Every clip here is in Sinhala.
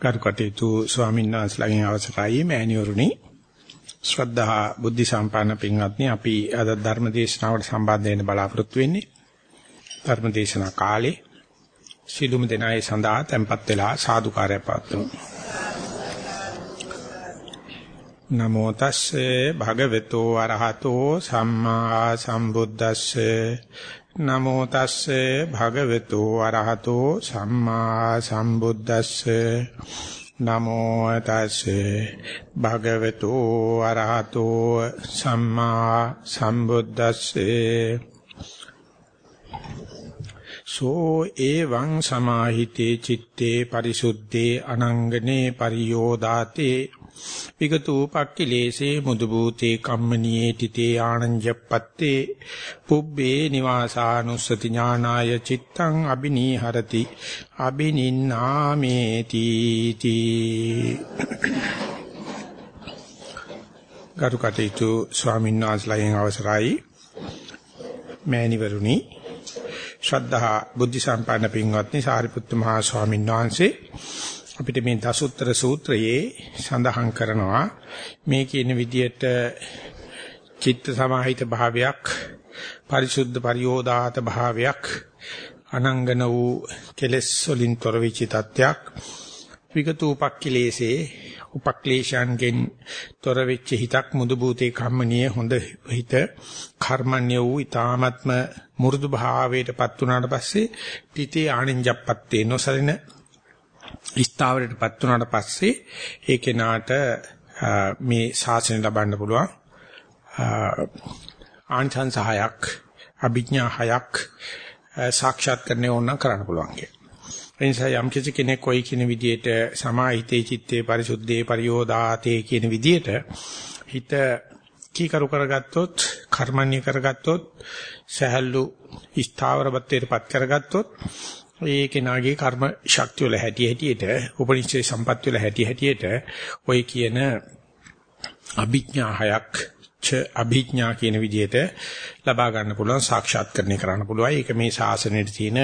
කරුකටේතු ස්වාමීන් වහන්සේලාගෙන් අවසරයි මෑණිවරුනි ශ්‍රද්ධා බුද්ධ සම්පන්න පින්වත්නි අපි අද ධර්ම දේශනාවට සම්බන්ධ වෙන්න බලාපොරොත්තු වෙන්නේ ධර්ම දේශනා කාලේ සිළුම දෙනායේ සඳහා tempත් වෙලා සාදුකාරය පාත්තුමු නමෝ තස්සේ භගවතු වරහතෝ සම්මා සම්බුද්දස්සේ නමෝ තස්සේ භගවතු වරහතෝ සම්මා සම්බුද්දස්සේ. නමෝ තස්සේ භගවතු වරහතෝ සම්මා සම්බුද්දස්සේ. සෝ එවං සමාහිතේ චitte පරිසුද්ධේ අනංගනේ පරියෝදාතේ. විගතෝපක්ඛිලේසේ මුදු භූතේ කම්මනියේ තිතේ ආනංජප්පත්තේ පුබ්බේ නිවාසානුස්සති ඥානාය චිත්තං අබිනීහරති අබිනින්නාමේති තී. ගරුකටේතු ස්වාමීන් වහන්සේලාගෙන් අවසරයි. මෑණිවරුනි ශ්‍රද්ධා බුද්ධ සම්පන්න පින්වත්නි සාරිපුත්තු මහා ස්වාමීන් වහන්සේ අපිට මේ දසුත්තර සූත්‍රයේ සඳහන් කරනවා මේ කියන විදියට චිත්ත සමාහිත භාවයක් පරිසුද්ධ පරියෝදාත භාවයක් අනංගන වූ කෙලෙස් වලින් තොර වෙච්ච තත්යක් විගතූපක්ඛිලේසේ උපක්ලේශයන්ගෙන් තොර වෙච්ච හිතක් මුදු භූතේ කම්මනීය හොඳ හිත කර්මණ්‍ය වූ ඊ타ත්ම මුරුදු භාවයටපත් වුණාට පස්සේ පිටේ ආනින්ජප්පත්තේ නොසලින ස්ථාවරයටපත් වුණාට පස්සේ ඒ කෙනාට මේ ශාසනය ලබන්න පුළුවන් ආංශන් සහයක් අභිඥා හයක් සාක්ෂාත් කරන්න ඕන කරන්න පුළුවන් කිය. ඒ නිසා යම් කිසි කෙනෙක් කොයි කියන විදියට සමාහිතේ චිත්තේ පරිසුද්ධේ පරියෝදාතේ කියන විදියට හිත කීකරු කරගත්තොත් කර්මණ්‍ය කරගත්තොත් සහල්ලු ස්ථාවරබත්තේටපත් කරගත්තොත් ඒ කෙනාගේ කර්ම ශක්තිය වල හැටි හැටියට උපනිෂේ සම්පත් වල හැටි හැටියට ඔය කියන අභිඥා හයක් ච අභිඥා කියන විදිහට ලබා ගන්න පුළුවන් සාක්ෂාත්කරණය කරන්න පුළුවන්. ඒක මේ ශාසනයේ තියෙන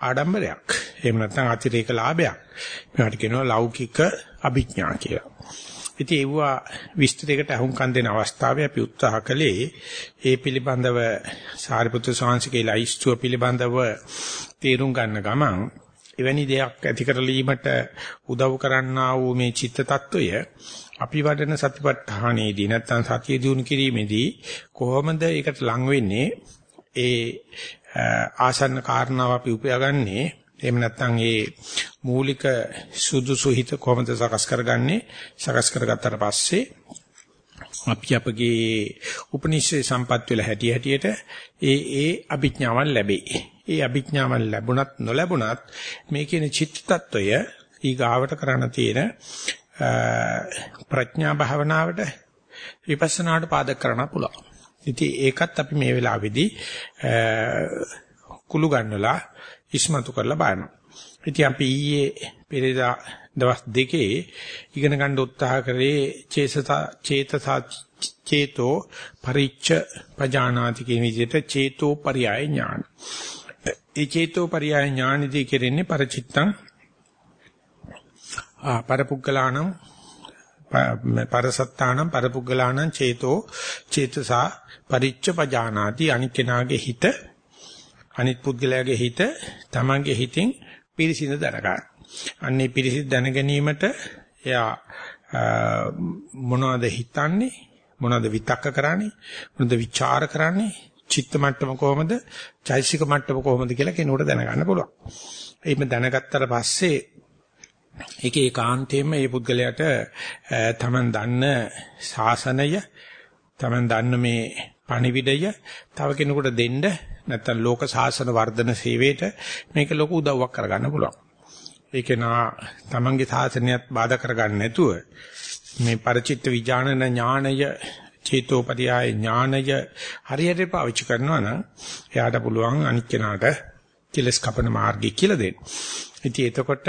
ආඩම්බරයක්. එහෙම නැත්නම් අතිරේක ලාභයක්. මේකට කියනවා ලෞකික අභිඥා කියලා. ඉතින් ඒවා විස්තරයකට අහුම්කම් දෙන අවස්ථාවේ අපි උත්සාහ කළේ ඒ පිළිබඳව සාරිපුත්‍ර ස්වාමීන්ගේ ලයිස්තුව පිළිබඳව තේරුම් ගන්න ගමන් එවැනි දෙයක් ඇති කරලීමට උදව් කරන්නා වූ මේ චිත්ත tattවය අපි වඩන සතිපට්ඨානයේදී නැත්නම් සතිය දිනු කිරීමේදී කොහොමද ඒකට ලං වෙන්නේ? ඒ ආසන්න කාරණාව අපි උපයාගන්නේ? එහෙම නැත්නම් ඒ මූලික සුදුසු හිත කොහොමද සකස් කරගන්නේ සකස් කරගත්තට පස්සේ අපි අපගේ උපනිෂේ සම්පත් වල හැටි හැටියට ඒ ඒ අභිඥාවන් ලැබේ. ඒ අභිඥාවන් ලැබුණත් නොලැබුණත් මේ කියන චිත්ත tattවය ඊගාවට කරන්න තියෙන ප්‍රඥා භාවනාවට විපස්සනාවට පාදක කරන්න පුළුවන්. ඉතින් ඒකත් අපි මේ වෙලාවේදී කුළු ගන්නලා ඉස්මතු කරලා බලනවා. ඉතින් අපි ඊයේ පෙරේදා දවස් දෙකේ ඉගෙන ගන්න උත්සාහ කරේ චේතසා චේතසා චේතෝ පරිච්ඡ පජානාති කියන විදිහට චේතෝ පරියාය ඥාන. ඒ චේතෝ පරියාය ඥානදී කෙරෙන්නේ පරචිත්තං ආ පරපුග්ගලාණං පරසත්තාණං පරපුග්ගලාණං චේතෝ චේතසා පරිච්ඡ පජානාති අනික්කනාගේ හිත අනිත් පුද්ගලයාගේ හිත තමන්ගේ හිතින් පිරිසිදු දැනගන්න. අන්නේ පිරිසිදු දැන ගැනීමට එයා මොනවද හිතන්නේ මොනවද විතක්ක කරන්නේ මොනවද ਵਿਚාර කරන්නේ චිත්ත මට්ටම කොහොමද චෛසික මට්ටම කොහොමද කියලා කෙනෙකුට දැනගන්න පුළුවන්. එහෙම දැනගත්තට පස්සේ ඒක ඒකාන්තයෙන්ම මේ පුද්ගලයාට තමන් දන්න ශාසනය තමන් දන්න මේ පණිවිඩය තව කෙනෙකුට දෙන්න නැත්නම් ලෝක සාසන වර්ධන සේවයට මේක ලොකු උදව්වක් කරගන්න පුළුවන්. ඒක නා තමන්ගේ සාසනයත් බාධා කරගන්න නැතුව මේ ಪರಿචිත්ත විඥානන ඥාණය චේතෝපරියාය ඥාණය හරියට පාවිච්චි කරනවා නම් එයාට පුළුවන් අනිත් කෙනාට කෙලස් කපන මාර්ගය කියලා දෙන්න. ඉතින් එතකොට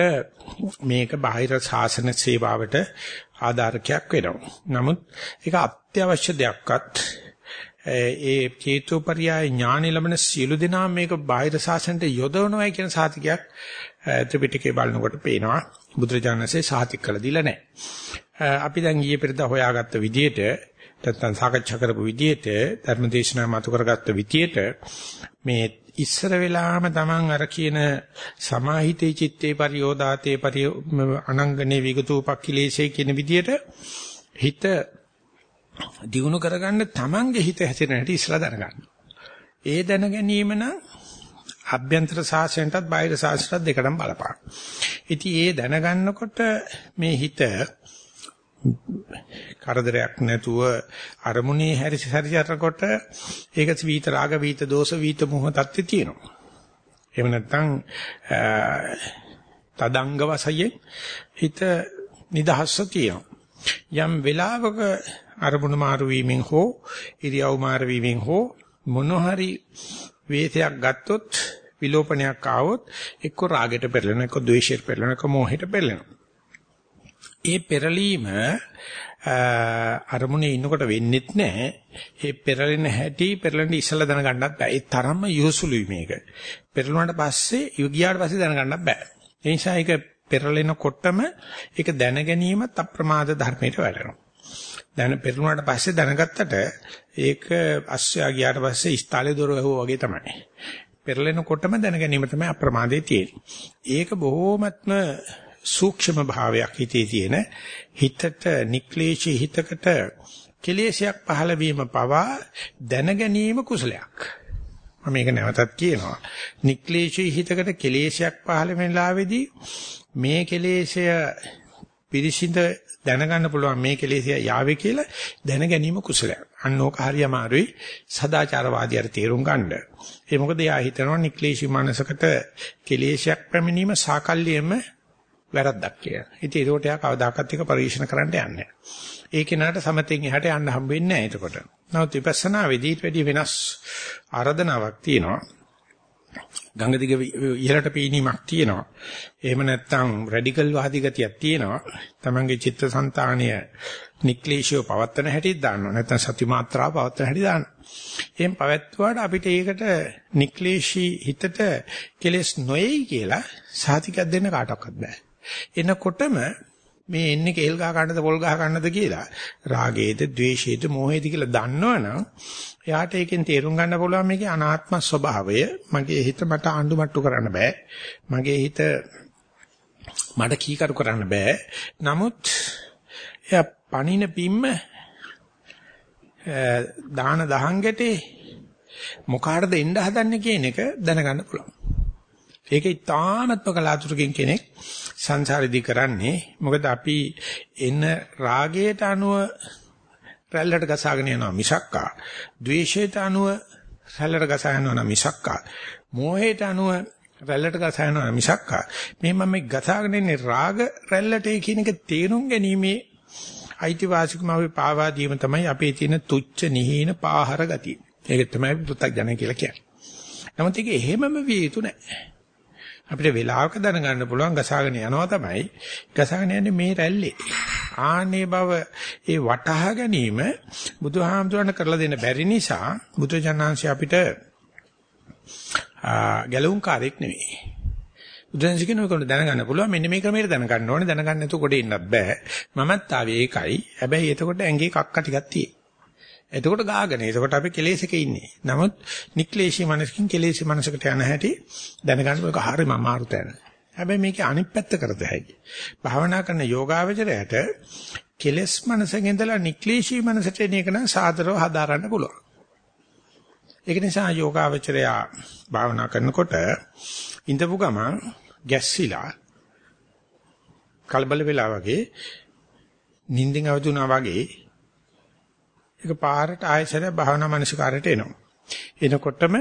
මේක බාහිර සාසන සේවාවට ආධාරකයක් වෙනවා. නමුත් ඒක අත්‍යවශ්‍ය දෙයක්වත් ඒ චේතෝපරියාය ඥානෙ ලැබෙන සියලු දෙනා මේක බාහිර සාසනයට යොදවනවායි කියන සාතිකයක් ත්‍රිපිටකේ බලනකොට පේනවා. බුදුරජාණන්සේ සාතික් කළ දීලා නැහැ. අපි දැන් ඊයේ පෙරේද හොයාගත්ත විදිහට නැත්නම් සාකච්ඡා කරපු විදිහට ධර්මදේශනා මතු කරගත්ත විදිහට මේ ඉස්සර වෙලාම Taman අර කියන සමාහිතේ චිත්තේ පරියෝදාතේ පරිය අනංගනේ විගතූපක්ඛිලේශේ කියන විදිහට හිත දිනු කරගන්න Tamanගේ හිත හැසිරෙන හැටි ඉස්සලා දැනගන්න. ඒ දැන ගැනීම නම් අභ්‍යන්තර සාසනයටත් බාහිර සාසනයටත් දෙකටම බලපාන. ඉතින් ඒ දැනගන්නකොට මේ හිත කරදරයක් නැතුව අරමුණේ හැරිස හැරිසරකොට ඒක වීත රාග වීත දෝෂ වීත මොහ තත්ත්වය තියෙනවා. එහෙම නැත්නම් තදංග වශයෙන් හිත නිදහස්ව තියෙනවා. යම් වෙලාවක අරමුණු මාරු වීමෙන් හෝ ඉරියව් මාරු වීමෙන් හෝ මොන හරි වේතයක් ගත්තොත් විලෝපනයක් ආවොත් එක්ක රාගයට පෙරලෙනවා එක්ක ද්වේෂයට පෙරලෙනවා එක්ක මෝහයට පෙරලෙනවා. ඒ පෙරලීම අරමුණේ ඉන්නකොට වෙන්නෙත් නැහැ. ඒ පෙරලෙන හැටි පෙරලෙන්න ඉස්සලා දැනගන්නත් බෑ. ඒ තරම්ම යොසුලුයි මේක. පෙරළුණාට පස්සේ ගියාට පස්සේ දැනගන්නත් බෑ. ඒ නිසා ඒක පෙරලෙනකොටම ඒක දැන ගැනීමත් අප්‍රමාද ධර්මයට වැටෙනවා. දැන පෙරළුණාට පස්සේ දැනගත්තට ඒක අස්සයා ගියාට පස්සේ ඉස්තාලේ දොර වැහුවා වගේ තමයි. පෙරලෙනකොටම දැන ගැනීම තමයි අප්‍රමාදයේ තියෙන්නේ. ඒක බොහෝමත්ම සූක්ෂම භාවයක් හිතේ තියෙන හිතට නික්ලේශී හිතකට කෙලෙසයක් පහළ වීම පවා දැන ගැනීම කුසලයක්. මම මේක නැවතත් කියනවා. නික්ලේශී හිතකට කෙලෙසයක් පහළ වෙනලාවේදී මේ කෙලෙසය පිරිසිඳ දැනගන්න පුළුවන් මේ කෙලෙසය යාවේ කියලා දැන ගැනීම කුසලයක්. අන්න ඕක හරි අමාරුයි සදාචාරවාදියාට තේරුම් ගන්න. ඒ මොකද යා හිතනවා නික්ලේශී මනසකට කෙලෙසයක් පැමිණීම සාකල්යෙම වැරද්දක් කියලා. ඉතින් ඒකට යා කවදාකවත් එක පරිශන කරන්න යන්නේ නැහැ. ඒ කෙනාට සමතෙන් එහාට යන්න හම්බෙන්නේ නැහැ එතකොට. නමුත් විපස්සනා වෙදී ඊට වැඩි වෙනස් ආරාධනාවක් තියෙනවා. ගංග දිග ඉහළට පීනීමක් තියෙනවා. එහෙම නැත්නම් රැඩිකල් වාදී ගතියක් තියෙනවා. තමන්ගේ චිත්තසංතානය නික්ලේශියව පවත්තන හැටි දාන්නවා. නැත්නම් සති මාත්‍රාව පවත්තන හැටි දාන්නවා. එහෙන් පවත්වාට අපිට ඒකට නික්ලේශී හිතට කෙලස් නොයයි කියලා සාතිකයක් දෙන්න කාටවත් බෑ. එනකොටම මේ එන්නේ කේල් ගහ ගන්නද පොල් ගහ ගන්නද කියලා රාගයේද ද්වේෂයේද මෝහයේද කියලා දන්නවනම් එයාට ඒකෙන් තේරුම් ගන්න පුළුවන් මේකේ අනාත්ම ස්වභාවය. මගේ හිත මට ආණ්ඩුමට්ටු කරන්න බෑ. මගේ හිත මට කීකරු කරන්න බෑ. නමුත් එයා පණින පිම්ම දාන දහං ගැටේ මොකාටද එන්න හදන්නේ කියන එක දැනගන්න පුළුවන්. ඒක ඉතාමත්ම කලාතුරකින් කෙනෙක් සංසාරෙදි කරන්නේ. මොකද අපි එන රාගයට අනුව රැල්ලට ගසාගෙන යනවා මිසක්කා ද්වේෂයට අනුව රැල්ලට ගසාගෙන යනවා මිසක්කා මෝහයට අනුව රැල්ලට ගසාගෙන යනවා මිසක්කා මේ මම මේ ගසාගෙන ඉන්නේ රාග රැල්ලට කියන එක තේරුම් ගැනීමේ අයිතිවාසිකම අපි පාවා දීම තමයි අපේ තියෙන තුච්ච නිහීන පාහර ගතිය. ඒක තමයි පුත්තක් ජන කියලා කියන්නේ. නමුත් ඒක එහෙමම විය යුතු නැහැ. අපිට වෙලාවක දැනගන්න පුළුවන් ගසාගෙන යනවා තමයි. ගසාගෙන යන්නේ මේ රැල්ලේ. ආනේ බව ඒ වටහා ගැනීම බුදුහාමුදුරන් කරලා දෙන්න බැරි නිසා බුදුජානන්සේ අපිට ගැලවුම් කාර්යයක් නෙවෙයි. බුදුන්සේ කෙනෙකුට දැනගන්න පුළුවන් මෙන්න මේ ක්‍රමයට දැනගන්න ඕනේ දැනගන්න නැතුව කොට ඉන්නත් බෑ. මමත් ආවේ ඒකයි. හැබැයි එතකොට ඇඟේ කක්ක ටිකක් තියෙයි. එතකොට ගාගෙන. එතකොට අපි කෙලෙසක ඉන්නේ. නමුත් නික්ලේශී මනසකින් කෙලෙසී මනසකට යන හැටි දැනගන්න එක හරියම අමාරු තැන. හැබැයි මේකේ අනිත් පැත්ත කරත හැකියි. භාවනා කරන යෝගාවචරයට කෙලස් මනසෙන් ඉඳලා නික්ලේශී මනසට එන එක නම් සාදරව හදාරන්න පුළුවන්. ඒක නිසා යෝගාවචරය භාවනා කරනකොට ඉඳපු ගමන් ගැස්සිලා කලබල වෙලා වගේ නිින්දෙන් අවදුනා වගේ ඒක පාරට ආයසර භාවනා මනසිකාරයට එනවා. එනකොටම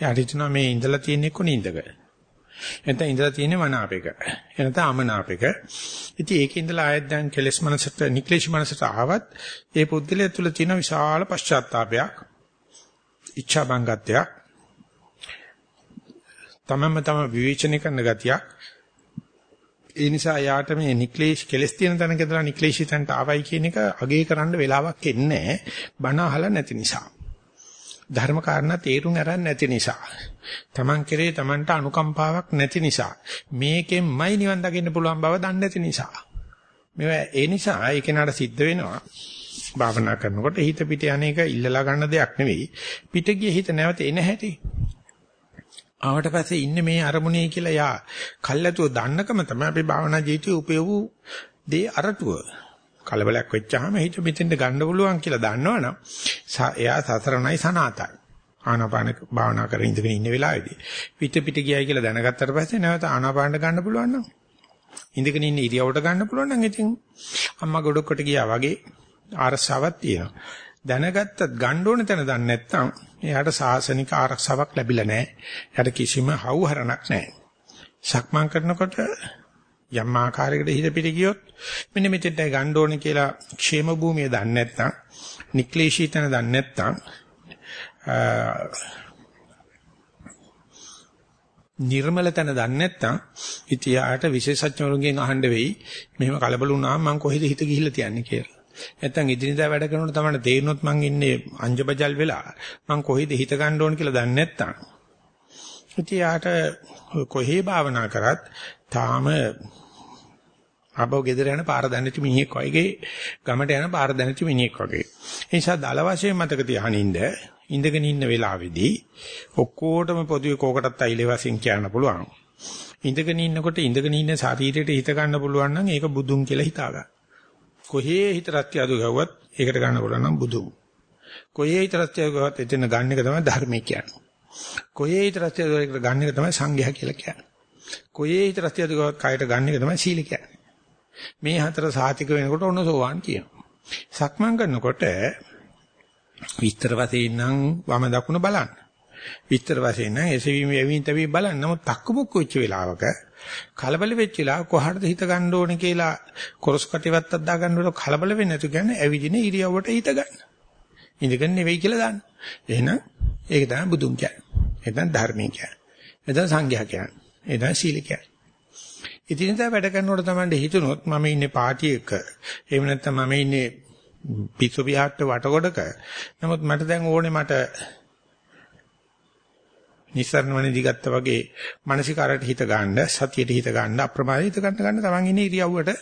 යාට හිතනවා මේ ඉඳලා තියෙන්නේ කොන ඉඳක. එතන ඉඳලා තියෙන්නේ මනාපෙක. එනත අමනාපෙක. ඉතින් ඒක ඉඳලා ආයෙත් දැන් කෙලස් මනසට නික්ලේශ මනසට ආවත් ඒ පුද්ගලයා තුළ තියෙන විශාල පශ්චාත්තාවයක්, ඉච්ඡා බංගත්වයක්, තමම තම විවේචනය කරන ගතියක් ඒ නිසා යාට මේ නික්ලේශ කෙලස් තියෙන තැනක ඉඳලා නික්ලේශී තැනට ආවයි කියන එක අගේ කරන්න වෙලාවක් එන්නේ බණ අහලා නැති නිසා. ධර්ම කාරණා තේරුම් අරන් නැති නිසා. Taman කෙරේ Tamanට අනුකම්පාවක් නැති නිසා. මේකෙන්මයි නිවන් දකින්න පුළුවන් බව දන්නේ නැති නිසා. මේවා ඒ නිසා ඒ කෙනාට සිද්ධ වෙනවා. භාවනා කරනකොට හිත පිට යන්නේක ඉල්ලලා ගන්න දෙයක් නෙවෙයි. පිට ගිය හිත නැවත එන හැටි. ආවට පස්සේ ඉන්නේ මේ අරමුණේ කියලා යා කල්ැතුව දන්නකම තමයි අපි භාවනා ජීවිතේ උපයවූ දේ අරටුව. කලබලයක් වෙච්චාම හිත මෙතෙන්ට ගන්න පුළුවන් කියලා දන්නවනම් එයා සතරණයි සනාතයි. ආනාපාන භාවනා කරගෙන ඉඳගෙන ඉන්න වෙලාවේදී පිට පිට ගියයි කියලා දැනගත්තට පස්සේ නැවත ආනාපානට ගන්න පුළුවන් නම් ඉඳගෙන ඉන්න ඉරියවට ගන්න පුළුවන් නම් ඉතින් අම්මා ගොඩකට ගියා වගේ ආරසාවක් තියෙනවා. දැනගත්තත් ගන්න ඕන තැන දන්නේ නැත්නම් එයාට සාසනික ආරක්ෂාවක් ලැබිලා නැහැ. එයාට කිසිම හවුහරණක් නැහැ. සක්මන් කරනකොට යම් ආකාරයකට හිත පිට ගියොත් මෙන්න මෙතෙන්ට ගන්න ඕනේ කියලා ക്ഷേම භූමිය දන්නේ නැත්නම් නික්ලේශී තැන දන්නේ නැත්නම් නිර්මල තැන දන්නේ නැත්නම් ඉතියාට විශේෂඥවරුන්ගෙන් අහන්න වෙයි මෙහෙම කලබල වුණාම මං කොහෙද හිත ගිහිල්ලා තියන්නේ කියලා. නැත්නම් ඉදිරියදා වැඩ කරනකොට තමයි තේරෙනොත් මං ඉන්නේ අංජබජල් වෙලා මං කොහෙද හිත ගන්න ඕන කියලා දන්නේ නැත්නම් ඉතියාට කොහේ භාවනා කරත් තාම ආපහු ගෙදර යන පාර දැනෙච්ච මිනිහෙක් වගේ ගමට යන පාර දැනෙච්ච මිනිහෙක් වගේ. ඒ නිසා දල වශයෙන් මතක තියානින්ද ඉඳගෙන ඉන්න වෙලාවේදී ඔක්කොටම පොදුවේ කෝකටත් අයිලේ වශයෙන් කියන්න පුළුවන්. ඉඳගෙන ඉන්නකොට ඉඳගෙන ඉන්න ශරීරයට හිත ගන්න පුළුවන් නම් ඒක බුදුන් කියලා හිතා ගන්න. කොහේ හිත රත්යදු ගවුවත් ඒකට ගන්න පුළුවන් නම් බුදුන්. කොහේ හිත රත්යදු ගවුවත් එතන ගන්න එක තමයි ධර්මය කියන්නේ. කොහේ හිත රත්යදු ගන්න එක තමයි සංඝයා කියලා කියන්නේ. කොහේ හිත රත්යදු ගවුවත් කයට ගන්න එක තමයි සීල කියන්නේ. මේ හතර සාතික වෙනකොට ඔන්න සෝවාන් කියනවා. සක්මන් කරනකොට විස්තර වශයෙන් නම් වම දකුණ බලන්න. විස්තර වශයෙන් නම් එසවීම යැවීම තවි බලන්න. නමුත් තක්කමුක්ක වෙච්ච වෙලාවක කලබල වෙච්ච වෙලාව කොහටද හිත ගන්න ඕනේ කියලා කොරස් කටිවත්තක් දා ගන්නකොට කලබල වෙන්නේ නැතු කියන්නේ ඇවිදින ඉරියව්වට හිත ගන්න. ඉඳගෙන නෙවෙයි කියලා දාන්න. එහෙනම් ඒක තමයි බුදුන් කියන්නේ. එතන ධර්මය කියන්නේ. එතන සංඝයා කියන්නේ. එතන සීල කියන්නේ. ඉතින්දා වැඩ කරනකොට තමයි හිතුනොත් මම ඉන්නේ පාටි එක. එහෙම නැත්නම් මම ඉන්නේ පිස්සු පියාට වටකොඩක. නමුත් මට දැන් ඕනේ මට නිස්සරණවනේ දිගත්ත වගේ මානසිකාරයට හිත ගන්න, සතියට හිත ගන්න, අප්‍රමාදිත හිත ගන්න ගන්න තමන් ඉන්නේ ඉරියව්වට.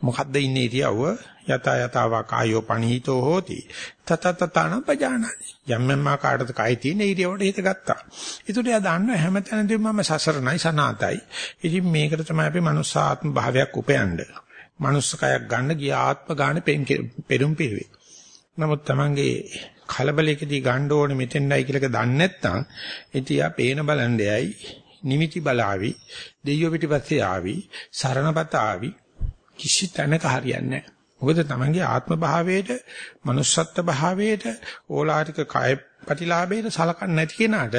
මොකද්ද ඉන්නේ ඉරියව්ව? යත යතාවා කායෝ පනීතෝ හෝති. තත තතන පජානාති. යම් යම් ආකාරයකට කයි තියෙන ඉරියව්වට හිත ගත්තා. ඒකට එයා දන්නවා හැමතැනදීම මම සසරණයි සනාතයි. ඉතින් මේකට තමයි අපි මනුස්සාත්ම භාවයක් උපයන්න. මනුස්ස කයක් ගන්න ගිය ආත්ම ගාන පෙරුම් පිරුවේ. නමුත් Tamange කලබලයකදී ගන්න ඕනේ මෙතෙන්ඩයි කියලාක දන්නේ නැත්නම් ඉතින් යා පේන බලණ්ඩයයි නිමිති බලාවි දෙයියෝ පිටිපස්සේ ආවි සරණපත ආවි කිසි තැනක හරියන්නේ නැහැ. මොකද තමන්ගේ ආත්ම භාවයට, manussත්ත්ව භාවයට, ඕලාරික කාය ප්‍රතිලාභයට සලකන්නේ නැති කෙනාට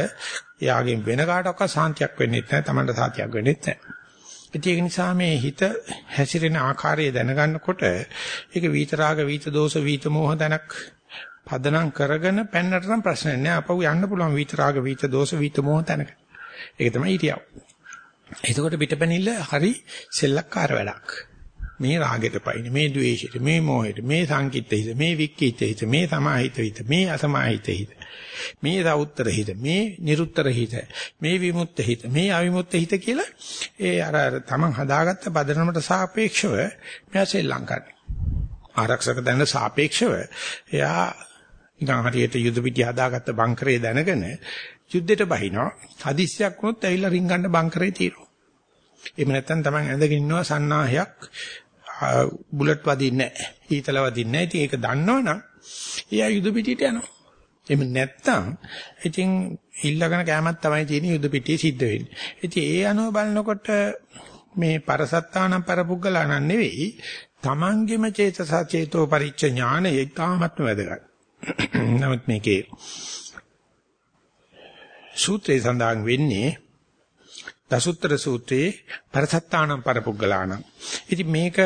එයාගෙන් වෙන කාටවත් සාන්තියක් වෙන්නේ නැහැ. තමන්ට සාතියක් වෙන්නේ නැහැ. ඒක නිසා මේ හිත හැසිරෙන ආකාරය දැනගන්නකොට ඒක විතරාග විත දෝෂ විත මොහ දනක් පදනම් කරගෙන පෙන්නට නම් ප්‍රශ්න නැහැ. අපව යන්න පුළුවන් විතරාග විත දෝෂ විත මොහ තැනක. ඒක තමයි හිතියව. එතකොට පිටපැනිල්ල හරි සෙල්ලක්කාර වැඩක්. මේ රාගෙට පයින් මේ ද්වේෂෙට මේ මොහෙට මේ සංකිට හිත මේ වික්කිට හිත මේ සමාහිත හිත මේ අසමාහිත හිත මේ රෞත්තර හිත මේ නිරුත්තර හිත මේ විමුක්ත හිත මේ අවිමුක්ත හිත කියලා ඒ අර අර තමන් හදාගත්ත පදනමට සාපේක්ෂව මෙයාසේ ලංකන්නේ ආරක්ෂක දැන සාපේක්ෂව එයා නිකන් හරියට යුද පිටිය හදාගත්ත බංකරේ දැනගෙන යුද්ධෙට බහිනවා හදිස්සියක් වුණොත් ඇවිල්ලා රින්ගන්න බංකරේ තියෙනවා එහෙම නැත්නම් තමන් ඇඳගෙන ඉන්නවා සන්නාහයක් බුලට් වදින්නේ නැහැ. ඊතල වදින්නේ නැහැ. ඉතින් ඒක දන්නවනම් එයා යුද පිටියට යනවා. එහෙම නැත්තම් ඉතින් ඉල්ලගෙන කැමත් තමයි තියෙන යුද පිටියේ සිද්ධ වෙන්නේ. ඉතින් ඒ අනුව බලනකොට මේ පරසත්තානම් පරපුග්ගලානම් නෙවෙයි තමන්ගෙම චේතස චේතෝ පරිච්ඡ ඥානය ඉතාමත්ම වැදගත්. නමුත් මේකේ සූත්‍රයේ සඳහන් වෙන්නේ දසුත්තර සූත්‍රයේ පරසත්තානම් පරපුග්ගලානම්. ඉතින් මේක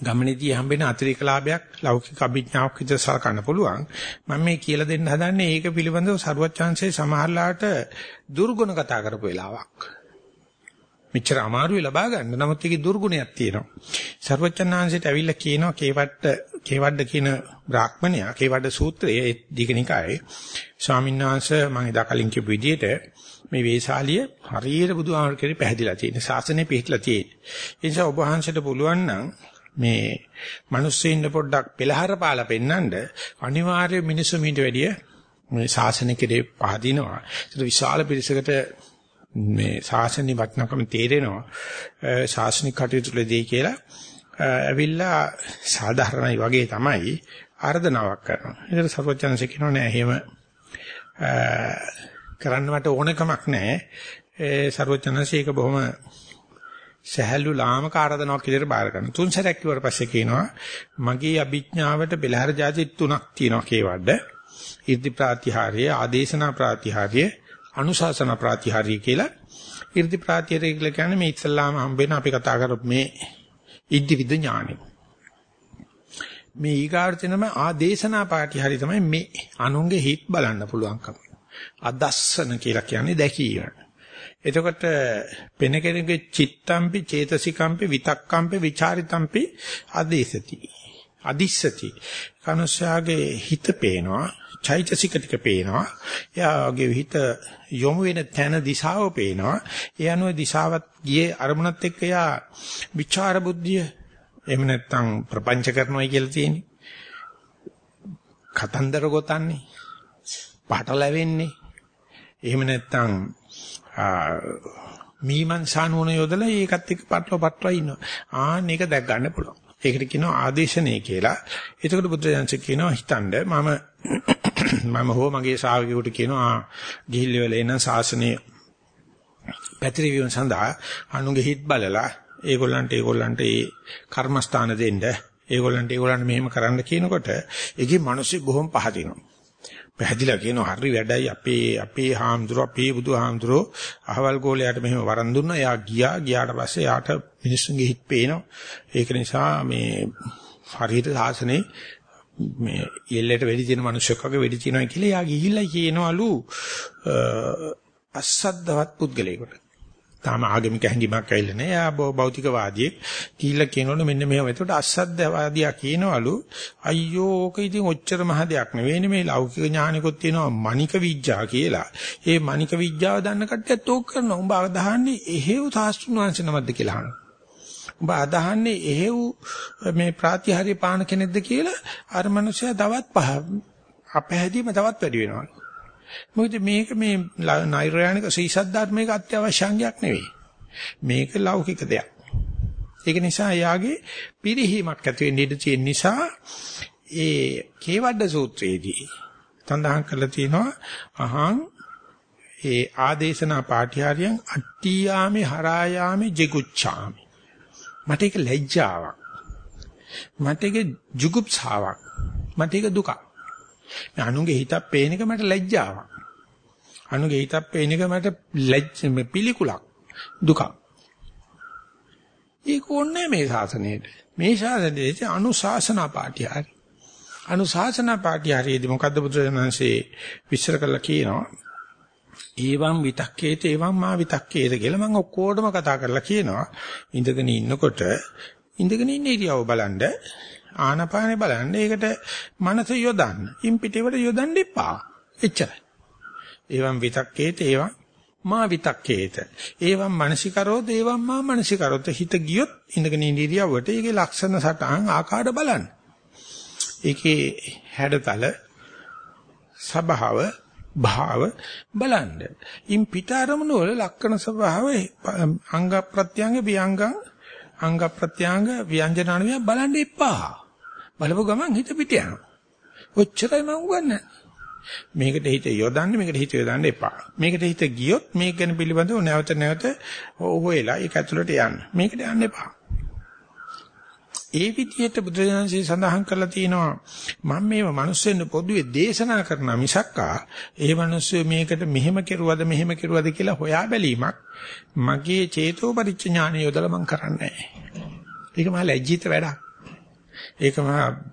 ගමනේදී හම්බෙන අතිරේක ලාභයක් ලෞකික අභිඥාවක් විතර සලකන්න පුළුවන්. මම මේ කියලා දෙන්න හදන්නේ ඒක පිළිබඳව සරුවච්චාන්සේ සමහරලාට දුර්ගුණ කතා කරපු වෙලාවක්. මෙච්චර අමාරුයි ලබා ගන්න. නමුත් ඒකේ දුර්ගුණයක් තියෙනවා. සරුවච්චාන්හන්සේට ඇවිල්ලා කියනවා කේවට්ට කේවඩ කියන බ්‍රාහ්මණයා කේවඩ සූත්‍රයේ දීඝනිකායේ ස්වාමීන් වහන්සේ මම එදා කලින් කියපු විදිහට මේ වේශාලිය හරියට බුදුහාමර කෙරේ පැහැදිලා තියෙන ශාසනය පිළිట్లా තියෙන. ඒ නිසා ඔබ වහන්සේට පුළුවන් නම් මේ මිනිස්සු ඉන්න පොඩ්ඩක් පෙළහර පාලා පෙන්නඳ අනිවාර්ය මිනිස්සු මීට වැඩිය මේ ශාසනය කෙරේ පහදිනවා. ඒක විශාල පිරිසකට මේ ශාසනික වටිනාකම තේරෙනවා. ශාසනික කටයුතු වලදී කියලා ඇවිල්ලා සාධාරණයි වගේ තමයි ආර්දනාවක් කරනවා. ඒතර සර්වඥාන්සේ කියනවා නෑ එහෙම කරන්න මට ඕනකමක් නෑ. ඒ සර්වඥාන්සේ ඒක බොහොම සහැල්ලු ලාමක ආර්දනාවක් විදිහට බාර ගන්න. තුන් සැරයක් කිව්වට පස්සේ කියනවා මගේ අභිඥාවට බෙලහර જાති තුනක් තියෙනවා කේවඩ. ඉර්ධි ප්‍රාතිහාර්ය ආදේශනා ප්‍රාතිහාර්ය අනුශාසන ප්‍රාතිහාර්ය කියලා. 이르දි ප්‍රාතිහාර්ය කියලා කියන්නේ මේ ඉස්සල්ලාම හම්බ වෙන අපි කතා කරපු මේ ඉද්ධි විද ඥානෙ. මේ ඊගාර්තනම ආදේශනා පාටිහාරි තමයි මේ අනුන්ගේ හිත් බලන්න පුළුවන්කම. අදස්සන කියලා කියන්නේ දැකීම. එතකොට පෙන කෙනෙකුගේ චිත්තම්පි චේතසිකම්පි විතක්කම්පි ਵਿਚාරිතම්පි ආදේශති. අදිස්සති. කනුෂයාගේ හිත පේනවා චෛතසික ටික පේනවා. එයාගේ හිත යොමු වෙන තැන දිශාව පේනවා. ඒ අනුව දිශාවත් ගියේ අරමුණත් එක්ක එයා විචාර බුද්ධිය එහෙම නැත්නම් ප්‍රපංච කරනවා කියලා තියෙන්නේ. කතන්දර ගොතන්නේ. පාටලැවෙන්නේ. එහෙම නැත්නම් මීමන්සා නුවණ යොදලා ඒකත් එක්ක පටල පටල ඉන්නවා. ආන්න ඒක දැක් ගන්න පුළුවන්. ඒකට කියනවා ආදේශනය කියලා. එතකොට බුදුරජාණන් කියනවා හිතනද මම මම හෝ මගේ ශ්‍රාවකයෙකුට කියනවා ගිහිල්ල වෙල එන ශාසනයේ පැතිරවීම සඳහා අනුගේ හිත් බලලා ඒගොල්ලන්ට ඒගොල්ලන්ට ඒ කර්මස්ථාන දෙන්න ඒගොල්ලන්ට ඒගොල්ලන්ට මෙහෙම කරන්න කියනකොට ඒකේ මිනිස්සු බොහොම පහදිනවා. පැහැදිලා කියනවා හරි වැඩයි අපේ අපේ හාමුදුරුවෝ අපේ බුදුහාමුදුරුවෝ අහවල් ගෝලයට මෙහෙම වරන් දුන්නා. එයා ගියා. ගියාට පස්සේ යාට මිනිස්සුන්ගේ හිත් පේනවා. ඒක නිසා මේ හරියට සාසනේ මේ යෙල්ලට වෙඩි තියෙන මිනිස්සුක් වගේ වෙඩි තියනවා කියලා යා ගිහිල්ලා කියනවලු අසද්දවත් පුද්ගලයෙකුට. තාම ආගමික හැඟීමක් ඇවිල්ලා නැහැ. යා භෞතිකවාදී කියලා කියනවලු මෙන්න මෙහෙම. එතකොට අසද්දවාදියා කියනවලු අයියෝ ඕක ඉතින් ඔච්චර මහ දෙයක් නෙවෙයිනේ මේ ලෞකික ඥානිකොත් තියෙනවා මණික විඥා කියලා. ඒ මණික විඥාව දන්න කට්ටියත් ඕක කරනවා. උඹ අදහන්නේ එහෙව් සාස්ත්‍රුණ වංශ නමද්ද කියලා අහනවා. උඹ අදහන්නේ එහෙව් මේ ප්‍රාතිහාර්ය පාන කෙනෙක්ද කියලා අර මනුස්සයා තවත් පහ අපහැදීම තවත් වැඩි වෙනවා. මොකද මේක මේ නෛර්යානික සීසද්ධාත්මික අත්‍යවශ්‍ය අංගයක් නෙවෙයි. මේක ලෞකික දෙයක්. ඒක නිසා යාගේ පිරිහීමක් ඇති වෙන්න ඉඩ තියෙන නිසා ඒ කේවඩ සූත්‍රයේදී සඳහන් කරලා තියෙනවා අහං ඒ ආදේශනා පාඨ්‍යාරියන් අට්ටියාමේ හරායාමේ ජිගුච්ඡාමි මට ඒක ලැජ්ජාවක් මට ඒක ජුගුප්සාවක් මට ඒක දුකක් මේ අනුගේ හිතක් පේන එක මට ලැජ්ජාවක්. අනුගේ හිතක් පේන එක මට ලැජ්ජ පිළිකුලක් දුකක්. ඒක ඕනේ මේ ශාසනයේට. මේ ශාසනයේ අනුශාසනා පාඨය හරි. අනුශාසනා පාඨය හරියදී මොකද්ද බුදුරජාණන්සේ විස්තර කළා කියනවා. ඒවම් විතක්කේත ඒවම් මා විතක්කේත කියලා මම ඔක්කොටම කතා කරලා කියනවා. ඉඳගෙන ඉන්නකොට ඉඳගෙන ඉන්න ඉරියව බලන්න ආනපානේ බලන්න ඒකට මනස යොදන්න. ඉන් පිටේවට යොදන්න එපා. එච්චරයි. ඒවම් විතක්කේත ඒවම් මා විතක්කේත. ඒවම් මනසිකරෝද ඒවම් මා මනසිකරෝද හිත ගියොත් ඉඳගෙන ඉඳිරියවට ඒකේ ලක්ෂණ සටහන් ආකාර බලන්න. ඒකේ හැඩතල ස්වභාව භාව බලන්න. ඉන් පිට අරමුණු වල ලක්ෂණ ස්වභාව අංග ප්‍රත්‍යංග වියංග අංග ප්‍රත්‍යංග ව්‍යංජන අනුව බලන්න එපා. බලපු ගමන් හිත පිට යනවා. ඔච්චරයි මම උගන්නේ. මේකට හිත යොදන්න මේකට හිත යොදන්න එපා. මේකට හිත ගියොත් මේක ගැන පිළිබඳව නැවත නැවත හොයලා ඒක ඇතුළට යන්න. මේකට යන්න එපා. ඒ විදිහට බුදුරජාණන්සේ සඳහන් කරලා තියෙනවා මම මේව මිනිස්සුන් පොදුවේ දේශනා කරන මිසක්කා ඒ මිනිස්සු මේකට මෙහෙම කෙරුවද මෙහෙම කෙරුවද කියලා හොයා බැලීමක් මගේ චේතෝ පරිඥාණය යොදලා මම කරන්නේ නැහැ. ඒක මහ ලැජ්ජිත වැඩක්. ඒක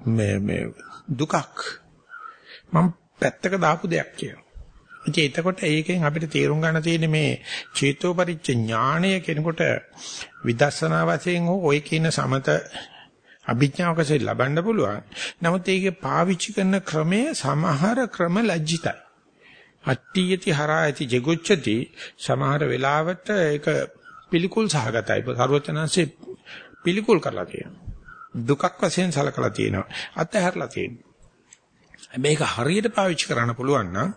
මේ මේ දුකක්. මම පැත්තක දාපු දෙයක් කියලා. ඉතින් එතකොට ඒකෙන් අපිට තේරුම් ගන්න තියෙන්නේ මේ චේතෝපරිච්ඡ ඥාණය කෙනෙකුට විදර්ශනා වශයෙන් හෝ ඔය කියන සමත අභිඥාවකසේ ලබන්න පුළුවන්. නමුත් ඒකේ පාවිච්චි කරන ක්‍රමය සමහර ක්‍රම ලැජ්ජිතයි. අට්ටියති හරායති ජෙගොච්චති සමහර වෙලාවට ඒක පිළිකුල් සහගතයි. සර්වචනංශේ පිළිකුල් කරලා තියෙනවා. දුකක් වශයෙන් සලකලා තියෙනවා. අත්හැරලා තියෙනවා. මේක හරියට පාවිච්චි කරන්න පුළුවන් නම්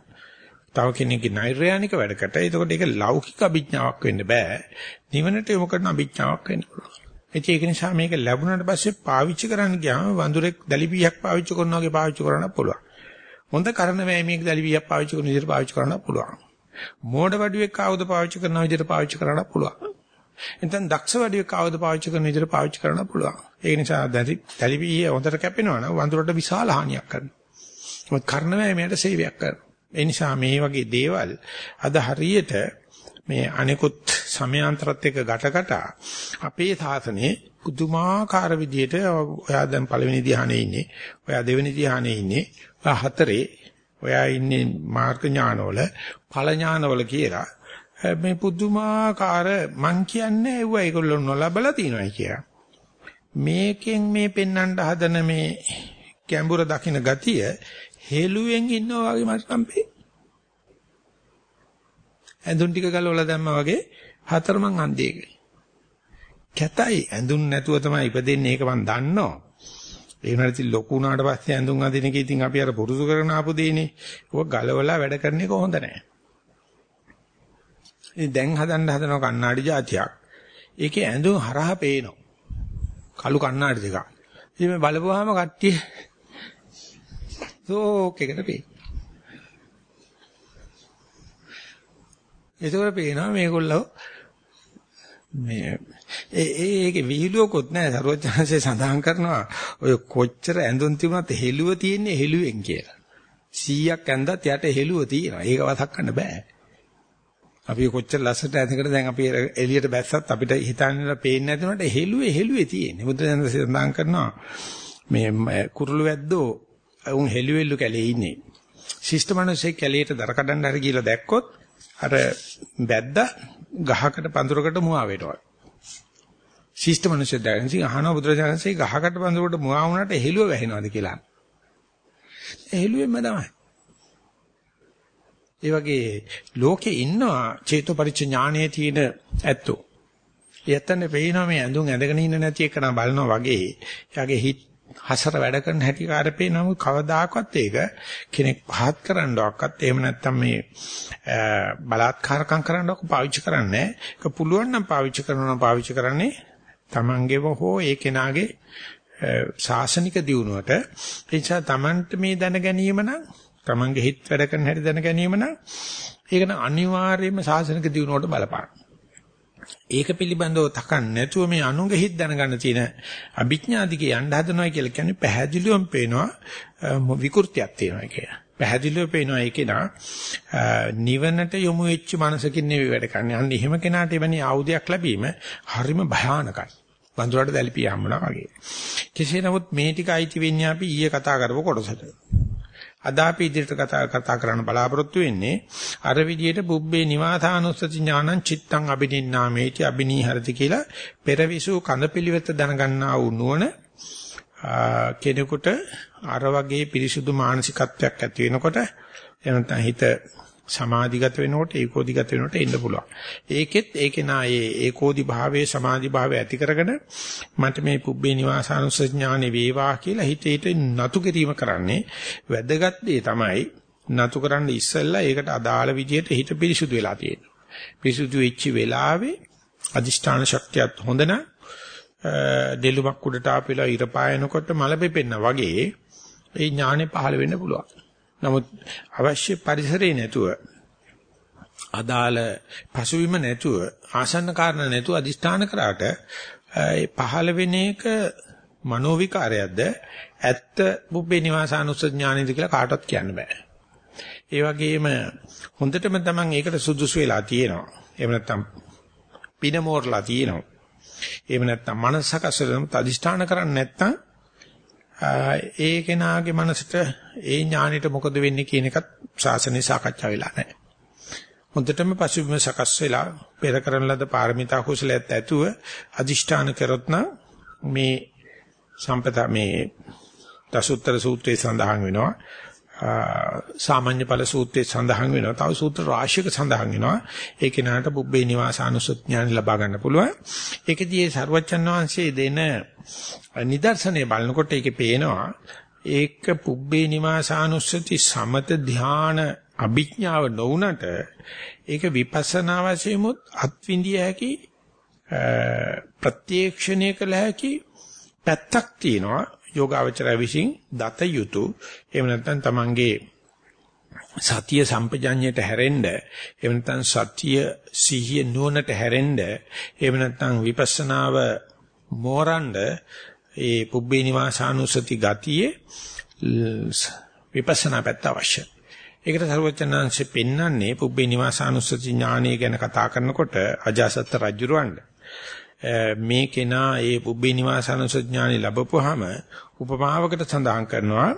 තව කෙනෙක්ගේ නෛර්යානික වැඩකට එතකොට ඒක ලෞකික අභිඥාවක් වෙන්න බෑ. නිවනට යොමු කරන අභිඥාවක් වෙන්න පුළුවන්. ඒක නිසා මේක ලැබුණාට පස්සේ පාවිච්චි කරන්න ගියාම වඳුරෙක් දලිපියක් පාවිච්චි කරනවා වගේ පාවිච්චි කරන්න පුළුවන්. හොඳ කරන වෑමීක දලිපියක් පාවිච්චි කරන විදිහට පාවිච්චි කරන්න පුළුවන්. මෝඩ වඩුවෙක් ආවුද පාවිච්චි කරන විදිහට පාවිච්චි කරන්න පුළුවන්. එතෙන් දක්ෂ වඩුවෙක් ආවුද පාවිච්චි කරන විදිහට පාවිච්චි කරන්න පුළුවන්. ඒ නිසා දලිපිය හොඳට කැපෙනවා නම් වඳුරට විශාල හානියක් කරනවා. මොකද කරන වෑමීමට සේවයක් කරනවා. ඒ නිසා මේ වගේ දේවල් අද හරියට මේ අනිකුත් සමයාන්තරත් එක්ක ගැටකට අපේ සාසනේ පුදුමාකාර විදියට ඔයා දැන් පළවෙනි ධ්‍යානෙ ඉන්නේ ඔයා දෙවෙනි ධ්‍යානෙ ඉන්නේ ඔයා හතරේ ඔයා ඉන්නේ මාර්ග ඥානවල ඵල ඥානවල කියලා. මේ පුදුමාකාර මං කියන්නේ ඒව ඒගොල්ලෝ නොලබලා තියෙනවා කියලා. මේකෙන් මේ පෙන්වන්න හදන මේ කැඹුර දකින්න ගතිය හෙළුවෙන් ඉන්නවා වගේ මට සම්පේ ඇඳුම් ටික ගලවලා දැම්මා වගේ හතරමං අන්දියක. කැතයි ඇඳුම් නැතුව තමයි ඉපදෙන්නේ ඒක මන් දන්නවා. ඒ වුණාට ඉතින් ලොකු වුණාට පස්සේ ඇඳුම් අඳින එක ඉතින් අපි අර පුරුදු කරගෙන ආපු දෙන්නේ. ඔක ගලවලා වැඩ කරන එක හොඳ නැහැ. ඉතින් දැන් හදන්න හදන කණ්ණාඩි జాතියක්. ඒකේ ඇඳුම් හරහා පේනවා. කළු කණ්ණාඩි දෙකක්. ඉතින් මේ බලපුවාම කට්ටිය සෝක් එකට පේනවා. ඒකවල පේනවා මේගොල්ලෝ මේ ඒ ඒකේ විහිළුවකුත් නැහැ. සරුවචනසේ සඳහන් කරනවා ඔය කොච්චර ඇඳුම් තිබුණත් හෙළුව තියෙන්නේ හෙළුවෙන් කියලා. 100ක් ඇඳත් යට හෙළුව තියෙනවා. ඒක වසක් ගන්න බෑ. අපි කොච්චර ලස්සට ඇඳකට දැන් අපි එළියට බැස්සත් අපිට හිතන්නලා පේන්නේ නැති උනට හෙළුවේ හෙළුවේ තියෙන්නේ. බුදුදහම සඳහන් කරනවා මේ කුරුළු වැද්දෝ උන් හෙළුවෙල්ලු කැලේ ඉන්නේ. ශිෂ්ට මිනිස්සේ කැලේට දර කඩන්න හරි කියලා දැක්කොත් අර බැද්දා ගහකට පඳුරකට මුවා වෙනවා. ශිෂ්ට මිනිස්සු දැන් ඉතින් අහනවා බුදුරජාණන්සේ ගහකට පඳුරකට මුවා වුණාට හෙළුව වැහෙනවද කියලා. හෙළුවෙම තමයි. ඒ වගේ ලෝකේ ඉන්නවා චේතෝපරිච්ඡ ඥානයේ තියෙන ඇත්තෝ. යත්තනේ පේනවා මේ ඇඳුම් ඇඳගෙන ඉන්න නැති එක නම් බලනවා වගේ. එයාගේ හිත හසර වැඩ කරන හැටි කාර්යපේ නම් කවදාකවත් ඒක කෙනෙක් පහත් කරන්නවක්වත් එහෙම නැත්නම් මේ බලාත්කාරකම් කරන්නවක පාවිච්චි කරන්නේ ඒක පුළුවන් නම් පාවිච්චි කරනවා නම් පාවිච්චි කරන්නේ Tamangeව හෝ ඒ කෙනාගේ ශාසනික දියුණුවට. ඒ නිසා Tamanට මේ දැන ගැනීම නම් Tamanගේ හිත වැඩ කරන හැටි දැන ගැනීම නම් ඒක නම් අනිවාර්යයෙන්ම ශාසනික දියුණුවට බලපාන ඒක පිළිබඳව තකන් නැතුව මේ අනුගේ හිත් දැනගන්න තියෙන අභිඥාදිකේ යන්න හදනවා කියලා කියන්නේ පැහැදිලිවම පේනවා විකෘතියක් තියෙනවා කියලා. පැහැදිලිව පේනවා ඒකේ නා නිවනට යොමු වෙච්ච මනසකින් නෙවෙයි වැඩ කරන්නේ. අන්න එහෙම කෙනාට එවැනි ආයුධයක් ලැබීම හරිම භයානකයි. වඳුරට දැලිපිය හම්බුණා වගේ. කෙසේ නමුත් මේ ටික අයිති වෙන්නේ අපි ඊයේ කතා කරපු කොටසට. අද අපි ඉදිරියට කතා කතා කරන්න බලාපොරොත්තු වෙන්නේ අර විදියට බුබ්බේ නිවාසානුස්සති ඥානං චිත්තං අබිනින්නාමේති අබිනීහරති කියලා පෙරවිසු කඳපිලිවෙත දැනගන්නා වූ නුවණ කෙනෙකුට අර වගේ පිරිසුදු මානසිකත්වයක් ඇති වෙනකොට එනත හිත සමාධිගත වෙනකොට ඒකෝදිගත වෙනකොට එන්න පුළුවන්. ඒකෙත් ඒකේ නා ඒ ඒකෝදි භාවයේ සමාධි භාවය ඇති කරගෙන මට මේ පුබ්බේ නිවාසානුස්ස ඥානෙ වේවා කියලා හිතේට නතු කිරීම කරන්නේ වැදගත් දේ තමයි නතු කරන්න ඉස්සෙල්ලා ඒකට අදාළ විදිහට හිත පිරිසුදු වෙලා තියෙනවා. පිරිසුදු වෙච්ච වෙලාවේ අදිෂ්ඨාන ශක්තියත් හොඳ නම් දෙලුමක් උඩට ආපෙලා ඉර පායනකොට මල පෙපෙන්න වගේ ඒ ඥානෙ පහළ වෙන්න පුළුවන්. නමුත් අවශ්‍ය පරිසරේ නැතුව අදාළ පසුබිම නැතුව ආසන්න කාරණා නැතුව අදිස්ථාන කරාට ඒ පහළ වෙන එක මනෝ විකාරයක්ද ඇත්ත බුබ්බේ නිවාසානුස්ස ඥානෙද කියලා කාටවත් කියන්න බෑ. ඒ වගේම හොඳටම තමන් ඒකට සුදුසු වෙලා තියෙනවා. එහෙම නැත්නම් පිනමෝරලා තියෙනවා. එහෙම නැත්නම් මනස සකස් වෙනම අදිස්ථාන කරන්නේ නැත්නම් ඒ කෙනාගේ මනසට ඒ ඥානෙට මොකද වෙන්නේ කියන එකත් ශාසනය සාකච්ඡා වෙලා නැහැ. හොඳටම පසුබිම සකස් වෙලා පෙර කරන ලද පාරමිතා කුසලයට ඇතුව අදිෂ්ඨාන කරොත් මේ සම්පත මේ දසුත්තර සූත්‍රයේ සඳහන් වෙනවා. සාමාන්‍ය ඵල සූත්‍රයේ සඳහන් වෙනවා. තව සූත්‍ර රාශියක සඳහන් වෙනවා. ඒ කෙනාට පුබ්බේ නිවාසානුසුත් ඥාන ලබා ගන්න පුළුවන්. ඒකදී ඒ ਸਰවචන් වහන්සේ දෙන නිදර්ශනය බලනකොට ඒකේ පේනවා ඒක පුබ්බේ නිවාසානුස්සති සමත ධාන අභිඥාව නොවුනට ඒක විපස්සනා වශයෙන්මුත් අත්විඳිය හැකි ප්‍රත්‍යක්ෂණය කළ හැකි පැත්තක් තියෙනවා යෝගාවචරය විසින් දත යුතු එහෙම නැත්නම් තමන්ගේ සතිය සම්පජඤ්ඤයට හැරෙන්න එහෙම නැත්නම් සතිය සිහිය නුවණට හැරෙන්න එහෙම නැත්නම් විපස්සනාව මෝරන්න ඒ පුබ්බේ නිවාසානුසති ගතියේ විපස්සනා පැත්ත අවශ්‍යයි. ඒකට සර්වචනංශෙ පෙන්වන්නේ පුබ්බේ නිවාසානුසති ඥානය ගැන කතා කරනකොට අජාසත් රජුරවණ්ඩ මේ කෙනා ඒ පුබ්බේ නිවාසානුසති ඥානෙ ලැබපුවාම උපමාවකට සඳහන් කරනවා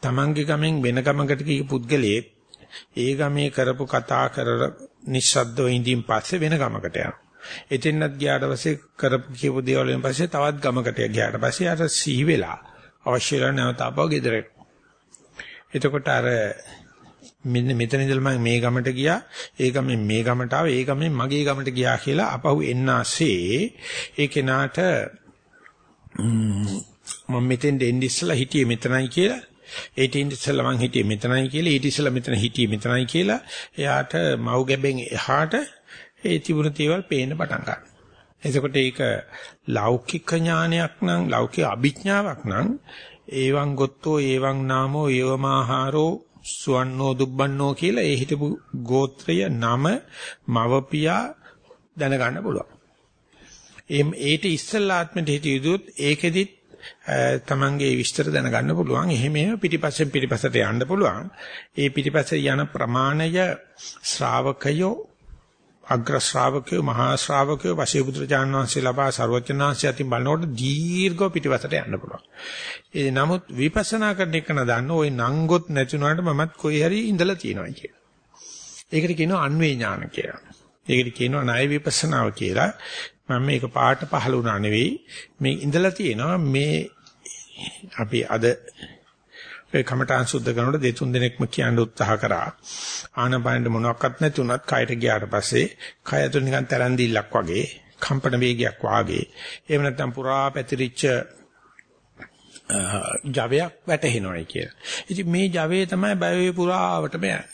තමන්ගේ ගමෙන් වෙන ගමකට කී පුද්ගලයෙක් ඒ ගමේ කරපු කතා කර නිස්සද්දව ඉඳින් පස්සේ වෙන ගමකට යනවා. එතෙන්වත් ගියාට පස්සේ කරපු කියපු දේවල් වලින් පස්සේ තවත් ගමකට ගියාට පස්සේ අර සිහි වෙලා අවශ්‍ය වෙලා නැවත ආපහු ගෙදර එතකොට අර මෙන්න මෙතන ඉඳලා මම මේ ගමට ගියා. ඒ ගමෙන් මේ ගමට ආවා. ඒ ගමෙන් මගේ ගමට ගියා කියලා අපහු එන්න ASCII ඒ කෙනාට මම මෙතෙන් දෙන්න ඉස්සලා හිටියේ මෙතනයි කියලා. ඒට ඉස්සලා මං හිටියේ මෙතනයි කියලා. ඊට ඉස්සලා මෙතන හිටියේ මෙතනයි කියලා. එයාට මව් ගැබෙන් එහාට ඒ තිබුණ දේවල් පේන්න පටන් ගන්නවා. එතකොට ඒක ලෞකික ඥානයක් නම් ලෞකික අභිඥාවක් නම් ඒවං ගොත්තෝ ඒවං නාමෝ ඒවමාහාරෝ සුවන්නෝ දුබ්බන්නෝ කියලා ඒ හිටපු ගෝත්‍රය නම මවපියා දැනගන්න පුළුවන්. එම් ඒට ඉස්සල්ලා ආත්මෙට හිටියුදුත් ඒකෙදිත් තමන්ගේ විස්තර දැනගන්න පුළුවන්. එහෙම එහෙම පිටිපස්සෙන් පිටිපස්සට යන්න පුළුවන්. ඒ පිටිපස්සේ යන ප්‍රමාණය ශ්‍රාවකයෝ අග්‍ර ශ්‍රාවකයෝ මහා ශ්‍රාවකයෝ වශයෙන් බුදුරජාණන් වහන්සේ ලබා ਸਰවඥාන්සේ අතින් බලනකොට දීර්ඝව පිටිවසට යන්න පුළුවන්. ඒ නමුත් විපස්සනා කරන එක නදන්න ওই නංගොත් නැතුණාට මමත් කොයි හරි ඉඳලා තියෙනවා කියලා. ඒකට කියනවා අන්වේ ඥාන කියලා. ඒකට කියනවා ණය විපස්සනාව කියලා. මම මේක පාට පහළ වුණා නෙවෙයි. මේ ඉඳලා තියෙනවා මේ අපි අද ඒ කමඨාන් සුද්ධ කරනකොට දෙතුන් දිනක්ම කියන්න උත්සාහ කරා. ආනපානෙ මොනවත් නැති උනත් කයට ගියාට පස්සේ කය ඇතුළේ නිකන් තරන් දිල්ලක් වගේ කම්පන වේගයක් වාගේ එහෙම නැත්නම් පුරා පැතිරිච්ච ජවයක් වැටෙනවයි කියලා. ඉතින් මේ ජවයේ තමයි බයවේ පුරාවටම යන්නේ.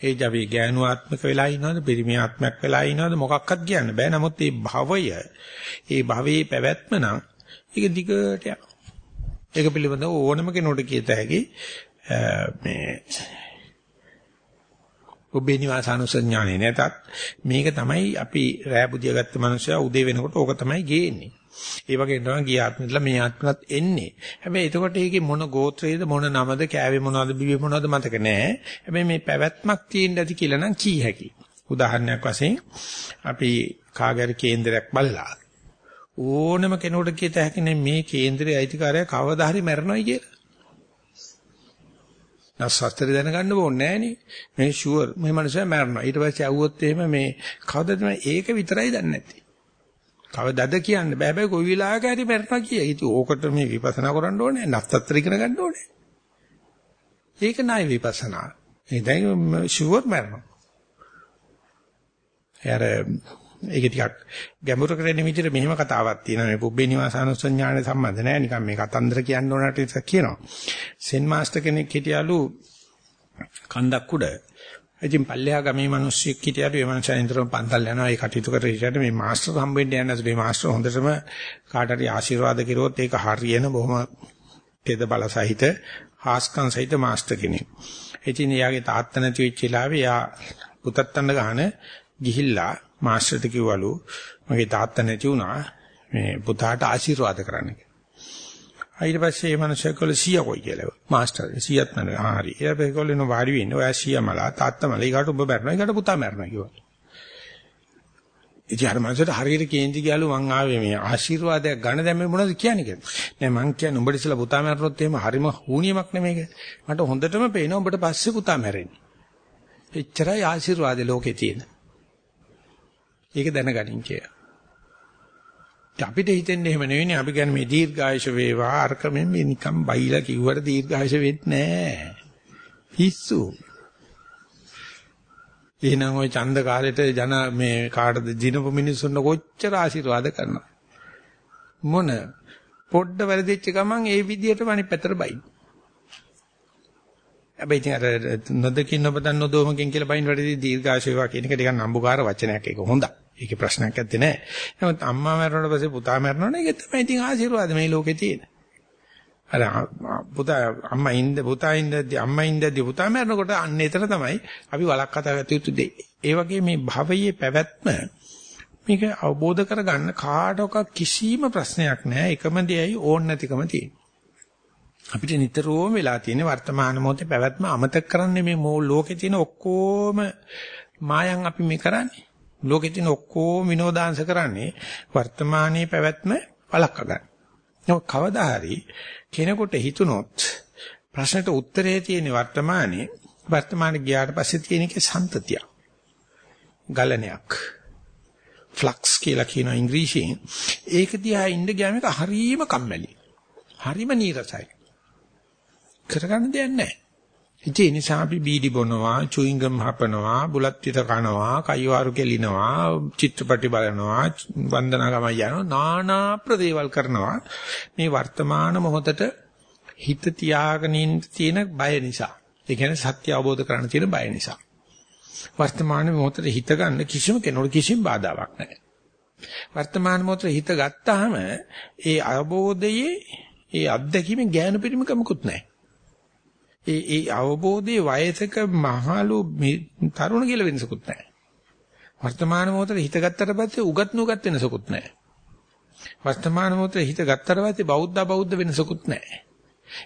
ඒ ජවයේ ගෑනුආත්මක වෙලා ඉනවද පිරිමියාත්මයක් වෙලා ඉනවද මොකක්වත් කියන්න බෑ. නමුත් මේ භවය ඒ භවයේ පැවැත්ම නම් ඒක දිගට යනවා. ඒක පිළිබඳව ඕනම කෙනෙකුට කියත හැකි මේ ඔබේ නිවාසානුසඥානේ නැතත් මේක තමයි අපි රෑ බුදියා ගත්ත මනුස්සයා උදේ වෙනකොට ඕක තමයි ගේන්නේ. ඒ වගේ තමයි ගිය ආත්මෙදලා මේ ආත්මනත් එන්නේ. හැබැයි එතකොට ඒකේ මොන ගෝත්‍රයේද මොන නමද කෑවේ මොනවද බිව්වේ මොනවද මතක නැහැ. හැබැයි මේ පැවැත්මක් තියෙන්න ඇති කියලා නම් කී හැකි. උදාහරණයක් වශයෙන් අපි කාගරි කේන්දරයක් බලලා ඕනම කෙනෙකුට කියත හැකිනේ මේ කේන්දරයේ අයිතිකාරය කවදා හරි මැරෙනවයි කියලා. නැස්සස්තරි දැනගන්න ඕනේ නෑනේ. මේ ෂුවර් මේ මනුස්සයා මැරෙනවා. ඊට පස්සේ ඇහුවොත් එහෙම මේ කවදද ඒක විතරයි දන්නේ නැත්තේ. කවදද කියන්න බෑ බෑ කොයි වෙලාවක හරි මැරෙනවා කිය. ඉතින් ඕකට මේ විපස්සනා කරන්න ඕනේ. නැස්සස්තර ඉගෙන ගන්න ඕනේ. ඒක නයි විපස්සනා. ඒ දැන් ෂුවර් මැරෙනවා. එයාර ඒක ටිකක් ගැඹුරු කරගෙන විදිහට මෙහෙම කතාවක් තියෙනවා. මේ පුබ්බේ නිවාසානුසඤ්ඤාණය සම්බන්ධ නෑ. නිකන් මේ කතන්දර කියන්න ඕනට ඉතින් කියනවා. සෙන් මාස්ටර් කෙනෙක් හිටියලු කන්දක් උඩ. ඉතින් පල්ලෙහා ගමේ මිනිස්සෙක් හිටියලු. ඒ මනුස්සයා ඉදරම පන්තල් යනවා. ඒ කටයුතු කරේ හිටියට මේ මාස්ටර් හම්බෙන්න යන ඇතුලේ මාස්ටර් හොඳටම කාට හරි ආශිර්වාද කිරුවොත් ඒක හරියන බොහොම තෙද බල සහිත හාස්කම් සහිත මාස්ටර් කෙනෙක්. ඉතින් එයාගේ තාත්තා නැති වෙච්ච වෙලාවේ එයා පුතත් අඬ ගහන ගිහිල්ලා මාස්ටර්ට කිව්වලු මගේ තාත්තා නැති වුණා මේ පුතාට ආශිර්වාද කරන්න කියලා. ඊට පස්සේ මේ මිනිස්සු කළ සීයා කොයි කියලා. මාස්ටර් සීයාත් නෑ. ආ හරි. ඊට පස්සේ කොල්ලෙන වාඩි වෙන්න. ඔයා සීයා මලා තාත්තා මලා ඊකට ඔබ මැරෙනවා. ඊකට පුතා මැරෙනවා කිව්වා. ඉතින් අර මනසට හරියට කේන්ති ගියලු මං ආවේ මේ ආශිර්වාදයක් ගන්න දැන් මේ මොනවද කියන්නේ කියලා. නෑ මං කියන්නේ උඹට ඉස්සලා පුතා මැරුණොත් එහෙම හරිම හුනියමක් නෙමේක. මට හොඳටම පේනවා උඹට පස්සේ පුතා මැරෙන්නේ. එච්චරයි ආශිර්වාදේ ලෝකේ තියෙන. ඒක දැනගනින් කිය. අපිට හිතෙන්නේ එහෙම නෙවෙයි අපි කියන්නේ මේ දීර්ඝායුෂ වේවා අරක මේ නිකම් බයිලා කිව්වට දීර්ඝායුෂ වෙන්නේ නැහැ. පිස්සු. එහෙනම් ওই ඡන්ද කාලෙට ජන මේ කාටද දිනපු මිනිස්සුන්ට කොච්චර ආශිර්වාද කරනවා. මොන පොඩ්ඩ වැරදිච්ච ගමන් ඒ විදියට අනිත් පැත්තට බයි. හැබැයි ඉතින් අර නොදකින් නොබදන් නොදොමකින් කියලා බයින් වැඩි දීර්ඝාශේවා කියන එක ටිකක් නම්බුකාර වචනයක් ඒක හොඳයි. ඒකේ ප්‍රශ්නයක් නැත්තේ නෑ. නමුත් අම්මා මැරුණාට පස්සේ පුතා මැරුණා ඒක තමයි ඉතින් ආශිර්වාද මේ ලෝකේ තියෙන. අර පුතා අම්මා ඉඳ පුතා ඉඳදී අම්මා ඉඳදී පුතා මැරෙනකොට අන්න එතන තමයි අපි වලක් කතා ගත යුතු දෙය. ඒ වගේ මේ භවයේ පැවැත්ම මේක අවබෝධ කරගන්න කාටවත් කිසිම ප්‍රශ්නයක් නැහැ. එකම දෙයයි ඕන් නැතිකම තියෙන්නේ. අපිට නිතරම වෙලා තියෙන වර්තමාන මොහොතේ පැවැත්ම අමතක කරන්නේ මේ ලෝකේ තියෙන ඔක්කොම මායන් අපි මේ කරන්නේ. ලෝකේ තියෙන ඔක්කොම විනෝදාංශ කරන්නේ වර්තමානයේ පැවැත්ම වළක්වා ගන්න. නමුත් කවදා හරි කෙනෙකුට හිතුනොත් ප්‍රශ්නට උත්තරේ තියෙන වර්තමානයේ වර්තමානයේ ගියාට පස්සේ තියෙන එකේ සම්තතිය. ගලණයක්. ෆ්ලක්ස් කියලා කියන ඉංග්‍රීසියෙන් ඒක දිහා ඉන්න ගියාම ඒක හරීම කම්මැලි. හරීම නීරසයි. කරගන්න දෙයක් නැහැ. ඉතින් ඒ නිසා අපි බීඩි බොනවා, චුයින්ගම් හපනවා, බුලත් පිට කනවා, කයිවාරු කෙලිනවා, චිත්‍රපටි බලනවා, වන්දනා ගමන් යනවා, নানা ප්‍රදේවල් කරනවා. මේ වර්තමාන මොහොතට හිත තියාගෙන ඉන්න තියෙන බය නිසා. ඒ කියන්නේ සත්‍ය අවබෝධ කරගන්න තියෙන බය නිසා. වර්තමාන මොහොතේ හිත ගන්න කිසිම කෙනෙකුට කිසිම බාධාවක් නැහැ. වර්තමාන මොහොතේ හිත ගත්තාම ඒ අවබෝධයේ ඒ අත්දැකීමේ ඥාන පරිමකමකුත් නැහැ. ඒ ඒ අවබෝධයේ වයසක මහලු තරුණ කියලා වෙනසකුත් නැහැ. වර්තමාන මොහොතේ හිත ගත්තට පස්සේ උගත් නුගත් වෙනසකුත් නැහැ. වර්තමාන මොහොතේ හිත ගත්තට පස්සේ බෞද්ධ බෞද්ධ වෙනසකුත් නැහැ.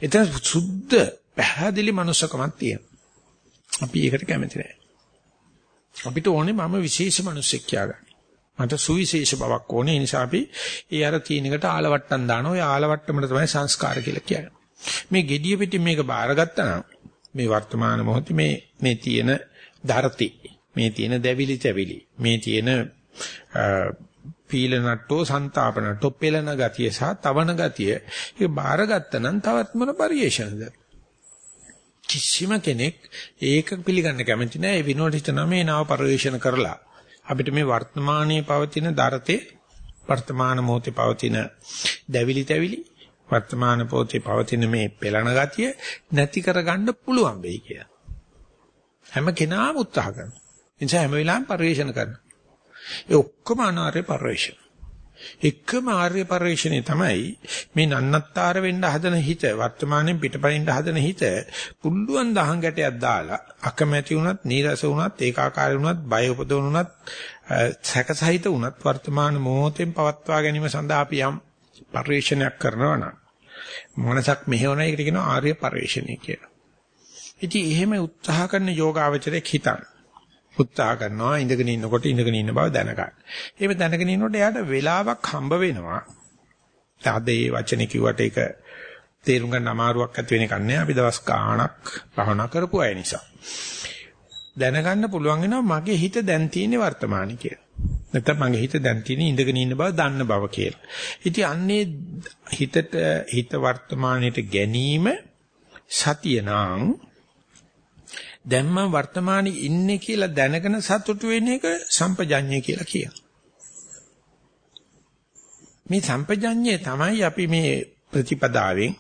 එතන සුද්ධ පැහැදිලි මනුස්සකමක් තියෙනවා. අපි ඒකට කැමති නැහැ. අපිට ඕනේ මම විශේෂ මිනිස්සෙක් කියාගන්න. මට සුවිශේෂ බවක් ඕනේ. ඒ නිසා අපි ඒ අර තීනකට ආලවට්ටම් දානවා. ඔය ආලවට්ටමට තමයි සංස්කාර කියලා කියන්නේ. මේ gediya පිටින් මේක බාරගත්තා නම් මේ වර්තමාන මොහොතේ මේ මේ තියෙන ධර්ති මේ තියෙන දැවිලි තැවිලි මේ තියෙන පීලනට්ටෝ සන්තාපනට්ටෝ පෙළන ගතිය සහ තවන ගතිය ඒක බාරගත්තා නම් තවත් මොන පරිේශනද? කිසිම කෙනෙක් ඒක පිළිගන්න කැමති නැහැ ඒ විනෝඩ හිතනවා මේ නව පරිේශන කරලා. අපිට මේ වර්තමානයේ පවතින ධර්තේ වර්තමාන මොහොතේ පවතින දැවිලි තැවිලි වර්තමාන පොතේ පවතින මේ පෙළන ගතිය නැති කරගන්න පුළුවන් වෙයි කියලා. හැම කෙනාම උත්සාහ කරනවා. ඒ නිසා හැම වෙලාවෙම පරිශ්‍රණ කරනවා. ඒ ඔක්කොම අනාර්ය පරිශ්‍රණ. එකම ආර්ය පරිශ්‍රණය තමයි මේ නන්නත්තර වෙන්න හදන හිත වර්තමානයේ පිටපයින් හදන හිත පුල්ලුවන් දහං ගැටයක් දාලා අකමැති වුණත් නීරස වුණත් ඒකාකාරී වුණත් බය උපදවන වුණත් සැකසහිත වුණත් වර්තමාන මොහොතෙන් පවත්වා ගැනීම සඳහා අපි යම් පරිශ්‍රණයක් කරනවා නම් මනසක් මෙහෙවන එකට කියනවා ආර්ය පරිශ්‍රණය කියලා. ඉතින් එහෙම උත්සාහ කරන යෝගාවචරයක් හිතන්න. උත්සාහ කරනවා ඉඳගෙන ඉන්නකොට ඉඳගෙන ඉන්න බව දැනගන්න. එහෙම දැනගෙන ඉන්නකොට එයාට වෙලාවක් හම්බ වෙනවා. අද ඒ වචනේ කිව්වට ඒක තේරුම් ගන්න අමාරුවක් ඇති වෙන එකක් නෑ. අපි දවස් ගාණක් භවනා කරපු අය නිසා. දැනගන්න පුළුවන් වෙනවා මගේ හිත දැන් තියෙන්නේ වර්තමානයේ කියලා. නැත්නම් මගේ හිත දැන් තියෙන ඉඳගෙන ඉන්න බව දන්න බව කියලා. ඉතින් අන්නේ හිතට හිත වර්තමානයට ගැනීම සතිය නාං දැන් මම වර්තමානයේ ඉන්නේ කියලා දැනගෙන සතුටු වෙන එක සම්පජඤ්ඤය කියලා කියනවා. මේ සම්පජඤ්ඤය තමයි අපි මේ ප්‍රතිපදාවෙන්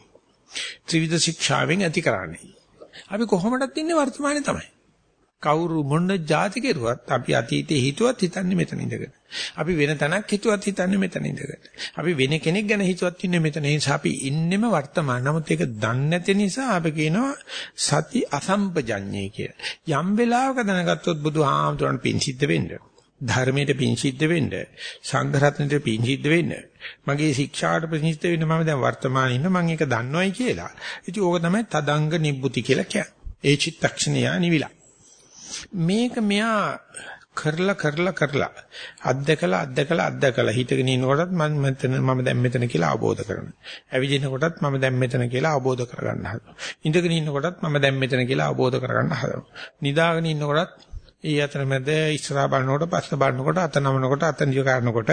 ත්‍රිවිධ ශික්ෂාවෙන් ඇති කරන්නේ. අපි කොහොමදත් ඉන්නේ වර්තමානයේ තමයි. කවුරු මොන જાති කෙරුවත් අපි අතීතේ හිතුවත් හිතන්නේ මෙතන ඉඳගෙන. අපි වෙන තැනක් හිතුවත් හිතන්නේ මෙතන ඉඳගෙන. අපි වෙන කෙනෙක් ගැන හිතුවත් ඉන්නේ මෙතන. ඒ නිසා අපි ඉන්නෙම වර්තමාන. නමුත් ඒක දන්නේ නැති නිසා අපි කියනවා සති අසම්පජඤ්ඤේ කියලා. යම් වෙලාවක දැනගත්තොත් බුදුහාමුදුරන් පින් සිද්ධ වෙන්න. ධර්මයට පින් සිද්ධ වෙන්න. සංඝ රත්නයට පින් සිද්ධ වෙන්න. මගේ ශික්ෂාට පින් සිද්ධ වෙන්න මම දැන් වර්තමානයේ ඉන්න මම ඒක දන්නවයි කියලා. ඉතින් ඕක තමයි තදංග නිබ්බුති කියලා කියන්නේ. ඒ චිත්තක්ෂණය නිවිලා. මේක මෙයා කරලා කරලා කරලා අත්දකලා අත්දකලා අත්දකලා හිතගෙන ඉනකොටත් මම මෙතන මම දැන් මෙතන කියලා අවබෝධ කරගන්නවා. ඇවිදිනකොටත් මම දැන් මෙතන කියලා අවබෝධ කරගන්න හදනවා. ඉඳගෙන ඉන්නකොටත් මම දැන් මෙතන කියලා අවබෝධ කරගන්න හදනවා. නිදාගෙන ඉන්නකොටත් ඊ අතරමැද ඉස්සරහා බලනකොට පස්ස බලනකොට අත නමනකොට අත නිය කරනකොට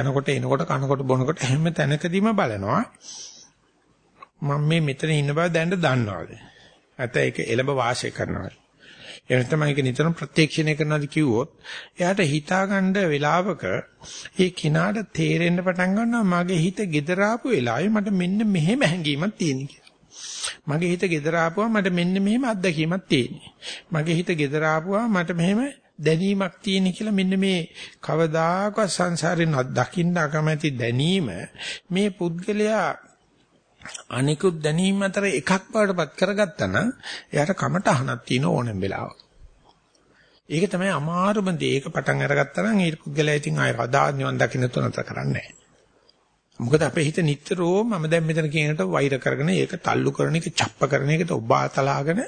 යනකොට එනකොට කනකොට බොනකොට හැම තැනකදීම බලනවා මම මේ මෙතන ඉන්න බව දැනට දන්නවාද නැත්නම් ඒක එළඹ වාසය කරනවාද එහෙනම් තමයි ඒක නිතරම ප්‍රත්‍යක්ෂණය කරනවාද කිව්වොත් එයාට හිතාගන්න වෙලාවක ඒ කිනාට තේරෙන්න පටන් ගන්නවා මගේ හිත gedara ආපු වෙලාවේ මට මෙන්න මෙහෙම හැඟීමක් තියෙන මගේ හිත gedara ආපුවා මට මෙන්න මෙහෙම අත්දැකීමක් තියෙන්නේ. මගේ හිත gedara ආපුවා මට මෙහෙම දැනීමක් තියෙන කියලා මෙන්න මේ කවදාකවත් සංසාරේ දකින්න අකමැති දැනීම මේ පුද්ගලයා අනිකුත් දැනීම් අතර එකක් බවටපත් කරගත්තා නම් එයාට කමට අහනක් තියෙන ඕනෙම වෙලාවක. ඒක තමයි අමාරුම දේ. ඒක පටන් අරගත්තා නම් ඒ පුද්ගලයා ඉතින් ආය කදා නිවන් දකින්න තුනතර කරන්නේ නැහැ. මොකද අපේ හිත නිතරම මම දැන් මෙතන කියනකට වෛර කරගෙන ඒක තල්ලු කරන එක, ڇප්ප කරන එකට ඔබාතලාගෙන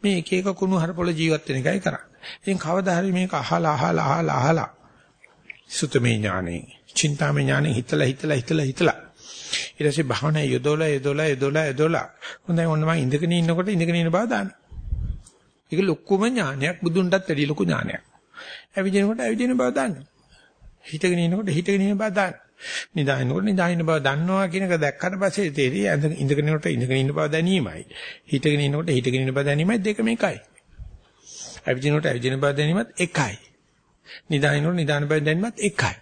මේ එක එක කුණු හරපොළ ජීවත් වෙන එකයි කරන්නේ. ඉතින් කවදා හරි මේක අහලා අහලා අහලා අහලා සුතමේ ඥානෙ, චින්තාමේ ඥානෙ හිතලා හිතලා හිතලා හිතලා ඊට පස්සේ භාවනා යොදවලා යොදවලා යොදවලා යොදවලා හොඳයි ඔන්න මම ඉඳගෙන ඉන්නකොට ඉඳගෙන ඉන්න බව දාන්න. ඒක ලොකුම ඥානයක් බුදුන්ටත් වැඩි ලොකු ඥානයක්. ඇවිදිනකොට ඇවිදින බව දාන්න. හිතගෙන ඉන්නකොට හිතගෙන ඉන්න බව දාන්න. නිදාගෙනකොට නිදාගෙන බව දන්නවා කියන එක දැක්කට පස්සේ තේරෙයි ඉඳගෙන ඉන්නකොට ඉඳගෙන ඉන්න බව දැනීමයි. හිතගෙන ඉන්නකොට හිතගෙන ඉන්න බව දැනීමයි දෙකම එකයි. ඇවිදිනකොට ඇවිදින බව දැනීමත් එකයි. නිදාගෙනකොට නිදාන බව දැනීමත් එකයි.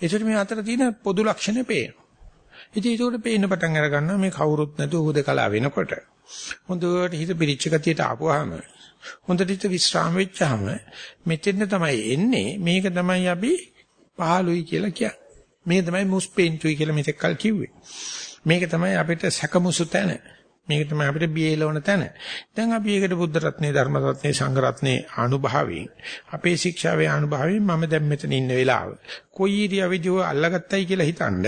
ඒකට මේ අතර තියෙන පොදු ලක්ෂණ පේනවා. ඉතින් ඒකට පේන්න පටන් අර ගන්නවා මේ කවුරුත් නැතුව උදකලා වෙනකොට හොඳට හිත පිරිච්ච ගතියට ආපුවාම හොඳට හිත විස්්‍රාම වෙච්චාම මෙතෙන් තමයි එන්නේ මේක තමයි අපි පහළුයි කියලා කියන්නේ. මේක තමයි මුස්පෙන්තුයි කියලා මෙතෙක් කල් කිව්වේ. මේක තමයි අපිට සැකමුසු තැන. මේක තමයි අපිට බියලවන තැන. දැන් අපි ඒකට බුද්ධ රත්නේ ධර්ම රත්නේ සංඝ රත්නේ අනුභවයෙන් අපේ ශික්ෂාවේ අනුභවයෙන් මම දැන් මෙතන ඉන්න වෙලාව. කොයි ඉරියවෙදිව අල්ලගත්තයි කියලා හිතනද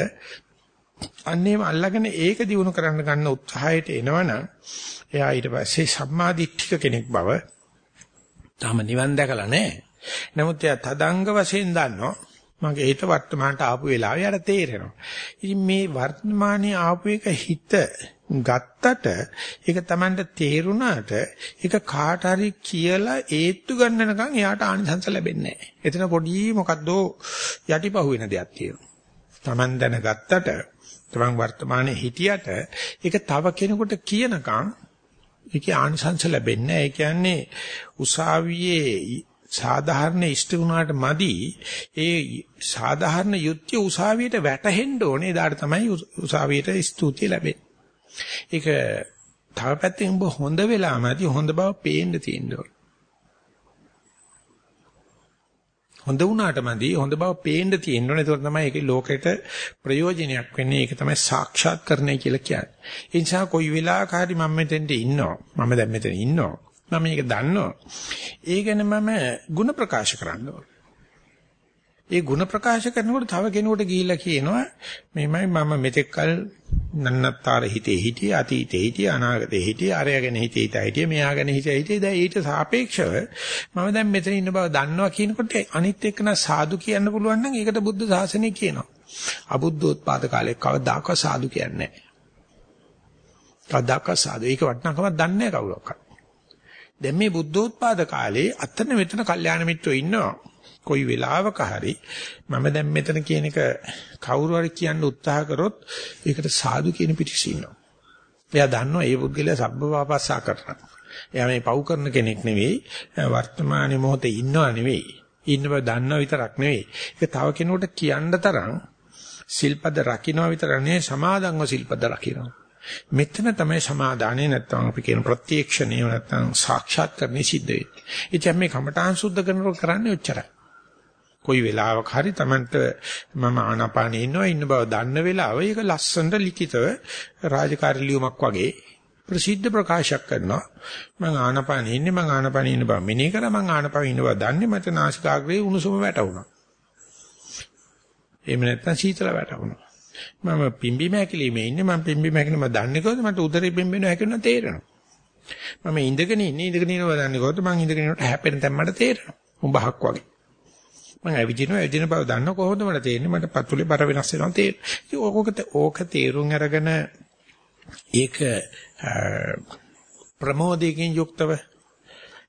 අන්නේම අල්ලගෙන ඒක දිනු කරන්න ගන්න උත්සාහයට එනවනම් එයා ඊට පස්සේ සම්මාදිට්ඨික කෙනෙක් බව තාම නිවන් දැකලා නැහැ. නමුත් එයා තදංග වශයෙන් දන්නවා මගේ හිත වර්තමානට ආපු වෙලාවේ යාට තේරෙනවා. ඉතින් මේ වර්තමානයේ ආපු එක හිත ගත්තට ඒක Tamanට තේරුණාට ඒක කාට හරි කියලා ඒත්තු ගන්නනකම් එයාට ආනිසංස ලැබෙන්නේ නැහැ. එතන පොඩි මොකද්ද යටිපහුව වෙන දෙයක් තියෙනවා. Taman දැනගත්තට තමන් වර්තමානයේ හිටියට ඒක තව කෙනෙකුට කියනකම් ඒකේ ආනිසංස ලැබෙන්නේ නැහැ. ඒ කියන්නේ උසාවියේ සාධාරණ ඉෂ්ට වුණාට මදි ඒ සාධාරණ යුක්තිය උසාවියට වැටහෙන්න ඕනේ. එදාට තමයි උසාවියට ස්තුතිය ලැබෙන්නේ. ඒක තව පැත්තෙන් ඔබ හොඳ වෙලාමදී හොඳ බව පේන්න තියෙන්න ඕනේ. හොඳ වුණාට මදි හොඳ බව පේන්න තියෙන්න ඕනේ. ඒක තමයි ඒකේ ලෝකෙට ප්‍රයෝජනයක් වෙන්නේ. ඒක තමයි සාක්ෂාත් කරන්නේ කියලා කියන්නේ. ඒ නිසා කොයි වෙලාවක හරි මම මෙතෙන්ට ඉන්නවා. මම දැන් මෙතන ඉන්නවා. මම මේක දන්නවා. ඒ ගැන මම ಗುಣ ප්‍රකාශ කරන්න ඕනේ. ඒ ಗುಣ ප්‍රකාශ කරනකොට තව කෙනෙකුට ගිහිල්ලා කියනවා මෙහෙමයි මම මෙතෙක් කල නන්නත්තර හිතේ හිටියේ අතීතේ හිටියේ අනාගතේ හිටියේ අරයගෙන හිතේ හිතා හිටියේ මෙයාගෙන හිතේ හිටියේ. දැන් ඊට සාපේක්ෂව මම දැන් මෙතන ඉන්න බව දන්නවා කියනකොට අනිත් එක්කන සාදු කියන්න පුළුවන් නම් ඒකට බුද්ධ ශාසනය කියනවා. අබුද්ධෝත්පාද කාලේ කවදාකවත් සාදු කියන්නේ නැහැ. කවදාකවත් සාදු. ඒක වටිනාකමක් දන්නේ නැහැ කවුරක්වත්. දැන් මේ බුද්ධෝත්පාද කාලේ අතන මෙතන කල්යාණ මිත්‍රෝ ඉන්නවා. කොයි වෙලාවක හරි මම දැන් මෙතන කියන එක කවුරු හරි කියන්න උත්සාහ කරොත් ඒකට සාදු කියන පිටිස ඉන්නවා. එයා දන්නවා ඒ පුද්ගලයා සබ්බවාපස්සා කරනවා. එයා මේ පව් කරන කෙනෙක් නෙවෙයි වර්තමානයේ මොහොතේ ඉන්නව නෙවෙයි. ඉන්න බව දන්නව විතරක් නෙවෙයි. ඒක තව කෙනෙකුට කියන්න තරම් සිල්පද රකින්න විතර නෙවෙයි සමාදන්ව සිල්පද රකින්න. මෙතන තමයි සමාදානේ නැත්තම් අපි කියන ප්‍රත්‍යක්ෂණය නැත්තම් සාක්ෂාත් කරන්නේ සිද්ධ වෙන්නේ. ඉතින් මේ කමඨාන් සුද්ධ කරනකොට කරන්නේ ඔච්චරයි. කොයි වෙලාවක හරි Tamanට මම ආනාපානේ ඉන්නවා ඉන්න බව දන්න වෙලාව ඒක ලස්සනට ලිඛිතව රාජකාරී ලියුමක් වගේ ප්‍රසිද්ධ ප්‍රකාශයක් කරනවා. මම ආනාපානේ ඉන්නේ මම ආනාපානේ ඉන්න බව මෙනේ කරා මම ආනාපානේ ඉන්න බව දන්නේ මට නාසිකාග්‍රේ උණුසුම වැටුණා. එහෙම නැත්නම් සීතල වැටුණා. මම පිම්බි මහැකිලිමේ ඉන්නේ මම පිම්බි මහැකිලිම දන්නේ කොහොමද? මට උදරේ පිම්බෙනවා හැකිනවා තේරෙනවා. මම ඉඳගෙන ඉන්නේ ඉඳගෙන ඉන්නවා දන්නේ කොහොමද? මම ඉඳගෙන ඉන්නකොට හැපෙන තැන් මට තේරෙනවා. උඹහක් වගේ. මම ඇවිදිනවා ඇවිදින බව දන්න කොහොමද මට තේරෙන්නේ මට පතුලේ බර වෙනස් වෙනවා තේරෙන්නේ. ඕක ඕක තේරුම් අරගෙන ඒක ප්‍රමෝදයෙන් යුක්තව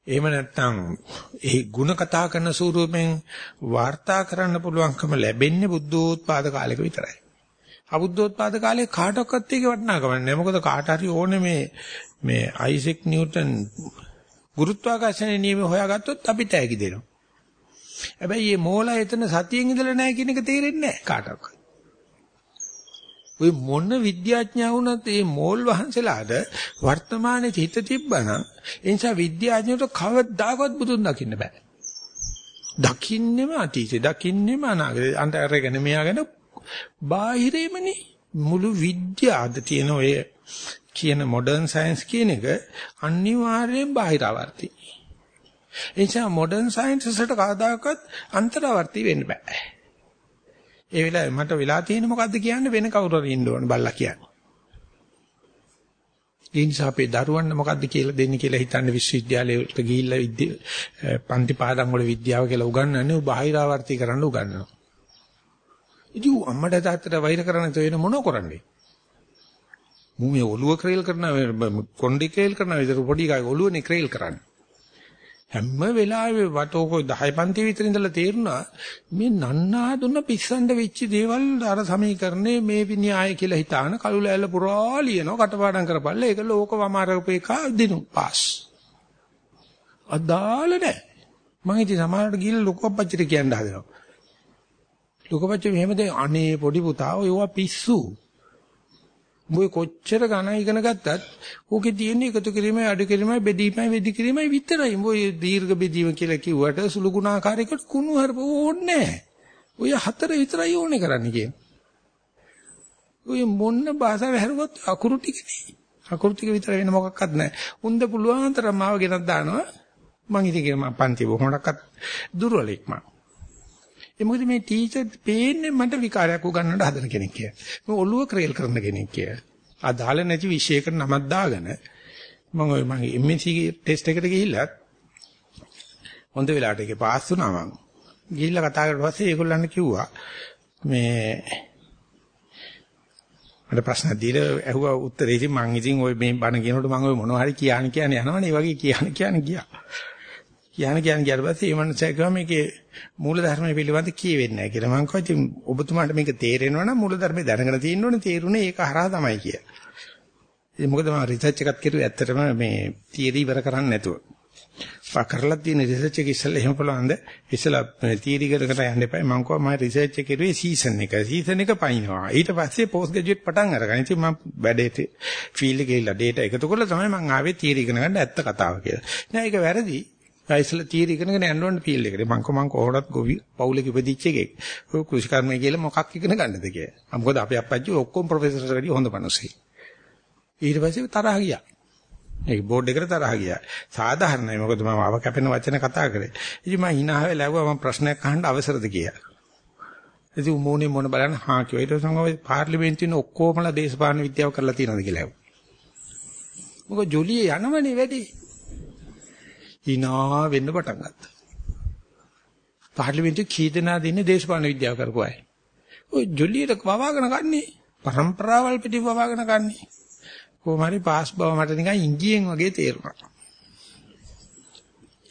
එහෙම නැත්නම් ඒ ಗುಣ කතා කරන ස්වරූපෙන් වාර්තා කරන්න පුළුවන්කම ලැබෙන්නේ බුද්ධෝත්පාද කාලෙක විතරයි. අබුද්ධෝත්පාද කාලේ කාටවත් ඒක වටිනාකම නැහැ. මොකද කාට හරි ඕනේ මේ මේ අයිසෙක් නිව්ටන් ගුරුත්වාකර්ෂණ නියම හොයාගත්තොත් අපිට ඇගි දෙනවා. හැබැයි මේ මෝලා එතන සතියෙන් ඉඳලා නැහැ කියන එක තේරෙන්නේ නැහැ කාටවත්. ওই මොන විද්‍යාඥයා වුණත් මේ මෝල් වහන්සේලාට වර්තමානයේ හිත තිබ්බනම් ඒ නිසා විද්‍යාඥයට කවදාකවත් බුදුන් දකින්න බෑ. දකින්නෙම අතීතේ දකින්නෙම අනාගතේ අන්තරගෙන මෙයාගෙන බාහිරෙමනේ මුළු විද්‍යාවද තියෙන ඔය කියන මොඩර්න් සයන්ස් කියන එක අනිවාර්යෙන් බාහිරවර්ති. ඒ නිසා මොඩර්න් සයන්ස් වලට කවදාකවත් අන්තරවර්ති වෙන්න බෑ. ඒ වෙලාවේ මට වෙලා තියෙන්නේ මොකද්ද කියන්නේ වෙන කවුරු හරි ඉන්න ඕන බල්ලා කියන්නේ. ඒ නිසා අපේ දරුවන්ට මොකද්ද කියලා දෙන්නේ කියලා හිතන්නේ විශ්වවිද්‍යාලයට ගිහිල්ලා පන්ති පාඩම් වල විද්‍යාව කියලා උගන්වන්නේ බාහිරාවර්ති කරන්න උගන්වනවා. ඉතින් අම්මට තාත්තට වෛර කරන්න තෝ වෙන මොනව කරන්නේ? මූ මේ ඔළුව ක්‍රේල් කරනවා කොණ්ඩි ක්‍රේල් කරනවා විතර පොඩි එකයි ඔළුවනේ ක්‍රේල් කරන්නේ. හැම වෙලාවෙම වටෝක 10 පන්ති විතර ඉඳලා තේරුණා මේ නන්නා දුන්න පිස්සන්ඩ වෙච්ච දේවල් අර සමීකරණේ මේ වින්‍යාය කියලා හිතාන කළු ලෑල්ල පුරා ලියනවා කටපාඩම් කරපල්ලා. ඒක ලෝක වමාරකපේක දිනු පාස්. අදාළ නැහැ මම ඉතින් සමහරට ගිහලා ලොකපච්චිට කියන්න හදනවා. ලොකපච්චි මෙහෙම දෙ අනේ පොඩි පුතා ඔයවා පිස්සු. උඹ කොච්චර ගණන් ඉගෙන ගත්තත් ඕකේ තියෙන එකතු කිරීමයි අඩු කිරීමයි බෙදීමයි වෙදි කිරීමයි විතරයි. උඹ ඔය දීර්ඝ බෙදීම කියලා කිව්වට සුළු ගුණාකාරයකට කුණු හරප ඕනේ නැහැ. ඔය හතර විතරයි ඕනේ කරන්න කියන. ඔය මොන්න භාෂාව හැරුවොත් අකුරු ටිකනේ. අකුරු ටික විතර වෙන මොකක්වත් නැහැ. උන්ද පුළුවන් තරම් මාව ගෙනත් දානවා. මං ඉතින් මම පන්ති බොහොමඩක්වත් දුර්වලෙක් මං. ඒ මොකද මේ ටීචර් පේන්නේ මට විකාරයක් උගන්නන්න හදන කෙනෙක් කියලා. මම ඔළුව ක්‍රේල් කරන කෙනෙක් කියලා. අදාළ නැති විෂයකට නමක් දාගෙන මම ඔය මගේ MSc ටෙස්ට් එකට ගිහිල්ලා හොඳ වෙලාවට ඒකේ පාස් වුණා මම. ගිහිල්ලා කතා කරලා පස්සේ ඒගොල්ලන්ට කිව්වා මේ මට ප්‍රශ්න දීලා ඇහුවා උත්තරේ ඉතින් මං ඉතින් ඔය මේ බණ කියනකොට මම ඔය මොනවා හරි කියන්න කියන්නේ යනවනේ ඒ වගේ කියන්න කියන්නේ ගියා. කියන කියන ගියාට පස්සේ මේ මනුස්සයා කිව්වා මේකේ මූල ධර්මයේ පිළිබඳ කියවෙන්නේ නැහැ කියලා. මම කිව්වා ඉතින් ඔබතුමාට මේක තේරෙනවා නම් මූල ධර්මයේ දැනගෙන තියෙන්න ඕනේ තේරුනේ ඒක හරහා තමයි කියලා. ඉතින් මොකද මම රිසර්ච් එකක් කරුවේ ඇත්තටම මේ තියරි ඉවර කරන්නේ නැතුව. පා කරලා තියෙන රිසර්ච් එක ඉස්සෙල්ලා එහෙම බලනද ඉස්සෙල්ලා තියරි කරකට යන්න එපා. මම කිව්වා මම රිසර්ච් එක කරුවේ සීසන් එක. සීසන් එක පයින්නවා. ඊට පස්සේ පෝස්ට් ග්‍රැජුවේට් පටන් අරගෙන ඉතින් මම වැඩේට ෆීල්ඩ් එකේ ගිහලා data එකතු කරලා තමයි මම ආවේ තියරි ඉගෙන ගන්න ඇත්ත කතාව කියලා. නෑ ඒක වැරදි. ඉස්සලා තීර ඉගෙනගෙන යන්න ඕනේ ෆීල්ඩ් එකට. මං කො මං කොහොමවත් ගොවි පවුලක ඉපදිච්ච එකෙක්. ඔය කෘෂිකර්මය කියලා මොකක් ඉගෙන ගන්නද කියලා. මොකද අපේ අප්පච්චි ඔක්කොම ප්‍රොෆෙසර්ස් වැඩි හොඳ මිනිස්සෙක්. ඊට පස්සේ තරහ ගියා. ඒ බෝඩ් එකට තරහ ගියා. සාධාරණයි. මොකද මම අව කැපෙන වචන කතා කරේ. ඉතින් මම hina වෙලා läවුවා මම ප්‍රශ්නයක් අහන්න අවසරද කියලා. ඉතින් මොනේ මොන බලන්න හා කිව්වා. ඊට පස්සේ මම පාර්ලිමේන්තුවේ ඔක්කොමලා දේශපාලන විද්‍යාව කරලා තියෙනවද කියලා ඇහුවා. මොකද ජොලියේ යනවනේ වැඩි. Hina වෙන්න පටන් ගත්තා. පාර්ලිමේන්තුවේ කී දෙනා දෙන්නේ දේශපාලන විද්‍යාව කරපු අය. ඔය ජොලියට වවාගෙන ගන්නේ પરම්පරාවල් පිටි වවාගෙන ගන්නේ. කොහොම හරි පාස් බව මට නිකන් ඉංගියෙන් වගේ තේරුණා.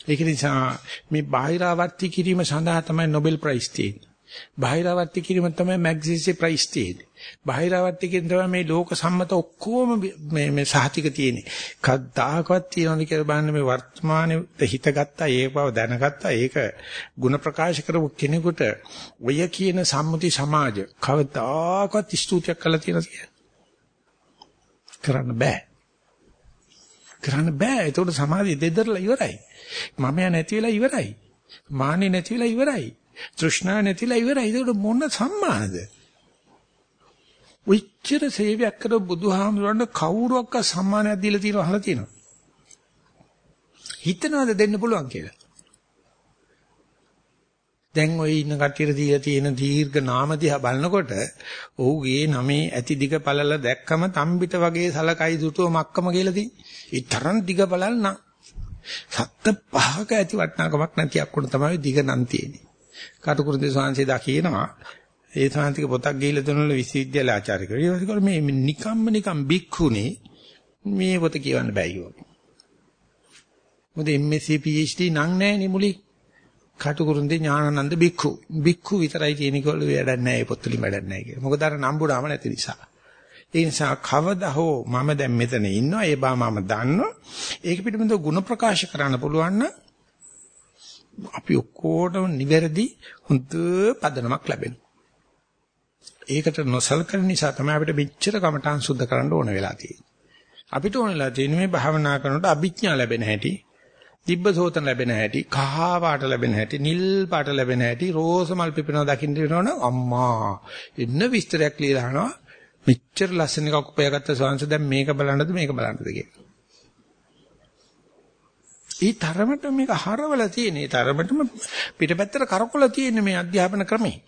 ඒක නිසා මේ බාහිරාවර්ති කිරීම සඳහා තමයි Nobel Prize තියෙන්නේ. බාහිරාවර්ති කිරීම තමයි මැග්සීසේ ප්‍රයිස් තියෙන්නේ. බාහිරාවර්තිකෙන් තමයි මේ ලෝක සම්මත ඔක්කොම මේ මේ සහතික තියෙන්නේ. කද්දාකවත් තියනවද කියලා බලන්න මේ වර්තමානයේ හිතගත්තා ඒ බව දැනගත්තා ඒක ಗುಣ ප්‍රකාශ කරපු කෙනෙකුට ඔය කියන සම්මුති සමාජ කවදාකවත් ස්තුතියක් කළා තියෙනවද කරන්න බෑ. කරන්න බෑ. ඒතකොට සමාධිය දෙදරලා ඉවරයි. මමයා නැති වෙලා ඉවරයි. මාන්නේ නැති වෙලා ඉවරයි. තෘෂ්ණා නැතිලා ඉවරයි. ඒකට මොන සම්මානද? උච්චර සේවයක් කර බුදුහාමුදුරන්ට කවුරුවක්ක සම්මානයක් දීලා තියෙනව අහලා තියෙනවා. හිතනවාද දෙන්න පුළුවන් කියලා? දැන් ওই ඉන්න කට්ටියට දීලා තියෙන දීර්ඝ නාම දිහා බලනකොට ඔහුගේ නමේ ඇති දිග පළල දැක්කම තම්බිට වගේ සලකයි දුටුව මක්කම කියලා තියෙන්නේ. ඒ තරම් දිග පළල් නම් සත්ත පහක ඇති වටනකමක් නැති අක්කුණ තමයි දිග නම් තියෙන්නේ. කටුකුරුන්දේ ස්වාමීන් දකිනවා ඒ සාන්තික පොතක් ගිහිල්ලා දෙනවල විශ්වවිද්‍යාල ආචාර්යකරු. ඊට පස්සේ මේ නිකම්ම නිකම් බික්ඛුනේ මේ පොත කියවන්න බෑ යෝගේ. මොකද MSc PhD නම් නැහැනේ මුලි. කටුකුරුන්දේ ඥානানন্দ බික්ඛු. බික්ඛු විතරයි කියන එක වල වැඩක් නැහැ ඒ පොත් වලින් වැඩක් නැහැ කියලා. මොකද අර නම්බුනාම නැති නිසා. ඒ නිසා කවදා හෝ මම දැන් මෙතන ඉන්නවා ඒ බා මම දන්නවා. ඒක පිටින්ද ගුණ ප්‍රකාශ කරන්න පුළුවන් නම් අපි ඔක්කොටම නිවැරදි හොඳ පදනමක් ලැබෙනවා. ඒකට නොසලකන නිසා තමයි අපිට මෙච්චර කමඨාන් සුද්ධ කරන්න ඕන වෙලා තියෙන්නේ. අපිට ඕනලා තියෙන්නේ මේ භාවනා කරනකොට අභිඥා ලැබෙන හැටි, දිබ්බසෝතන ලැබෙන හැටි, කහ පාට ලැබෙන හැටි, නිල් පාට ලැබෙන හැටි, රෝස මල් පිපෙනවා දකින්න වෙනවනම් අම්මා එන්න විස්තරයක් ලියලා අහනවා. මෙච්චර ලස්සන එකක් උපයාගත්ත සංස දැන් මේක බලන්නද මේක බලන්නද කියලා. ඒ තරමට මේක හරවලා තියෙන. ඒ තරමටම පිටපැත්තට කරකවලා තියෙන මේ අධ්‍යාපන ක්‍රමේ.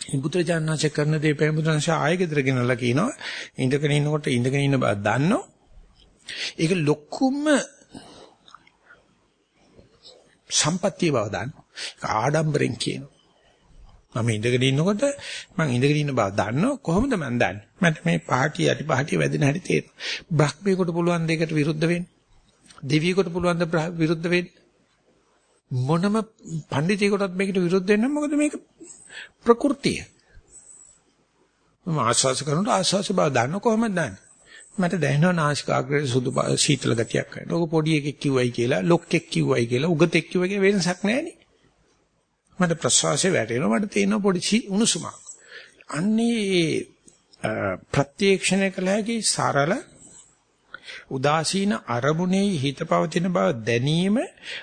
බුදුරජාණන්සේ කරන දේ පෙරමුදුරන්සේ ආයෙ ගෙදර ගෙනල්ලා කියනවා ඉඳගෙන ඉන්නකොට ඉඳගෙන ඉන්න බව දන්නෝ. ඒක ලොකුම සම්පත්තිය බව දන්නවා. ඒක ආඩම්බරෙන් කියනවා. මම ඉඳගෙන ඉන්නකොට මම ඉඳගෙන ඉන්න බව දන්නෝ කොහොමද මන් දන්නේ? මට මේ පහටිය යටි පහටිය වැදෙන හැටි තේරෙනවා. බ්‍රහ්මීකට පුළුවන් දෙයකට විරුද්ධ වෙන්න. දෙවියෙකුට පුළුවන් ද විරුද්ධ වෙන්න. මොනම පඬිතෙකුටත් මේකට විරුද්ධ වෙන්න මොකද මේක ප්‍රകൃතිය. මම ආස්වාස කරනකොට ආස්වාස බව දන්න කොහොමද දන්නේ? මට දැනෙනවා නාසිකාග්‍රේ සුදු සීතල ගතියක් කරනවා. ඔක පොඩි එකෙක් කිව්වයි කියලා, ලොක්ෙක් කිව්වයි කියලා, උගතෙක් කිව්වයි කියලා වෙනසක් නැහැනේ. මට ප්‍රසවාසයේ වැටෙනවා මට තියෙන පොඩි උණුසුමක්. අන්නේ ප්‍රත්‍යක්ෂණය කළ හැකි සරල උදාසීන අරමුණේ හිත පවතින බව දැනීම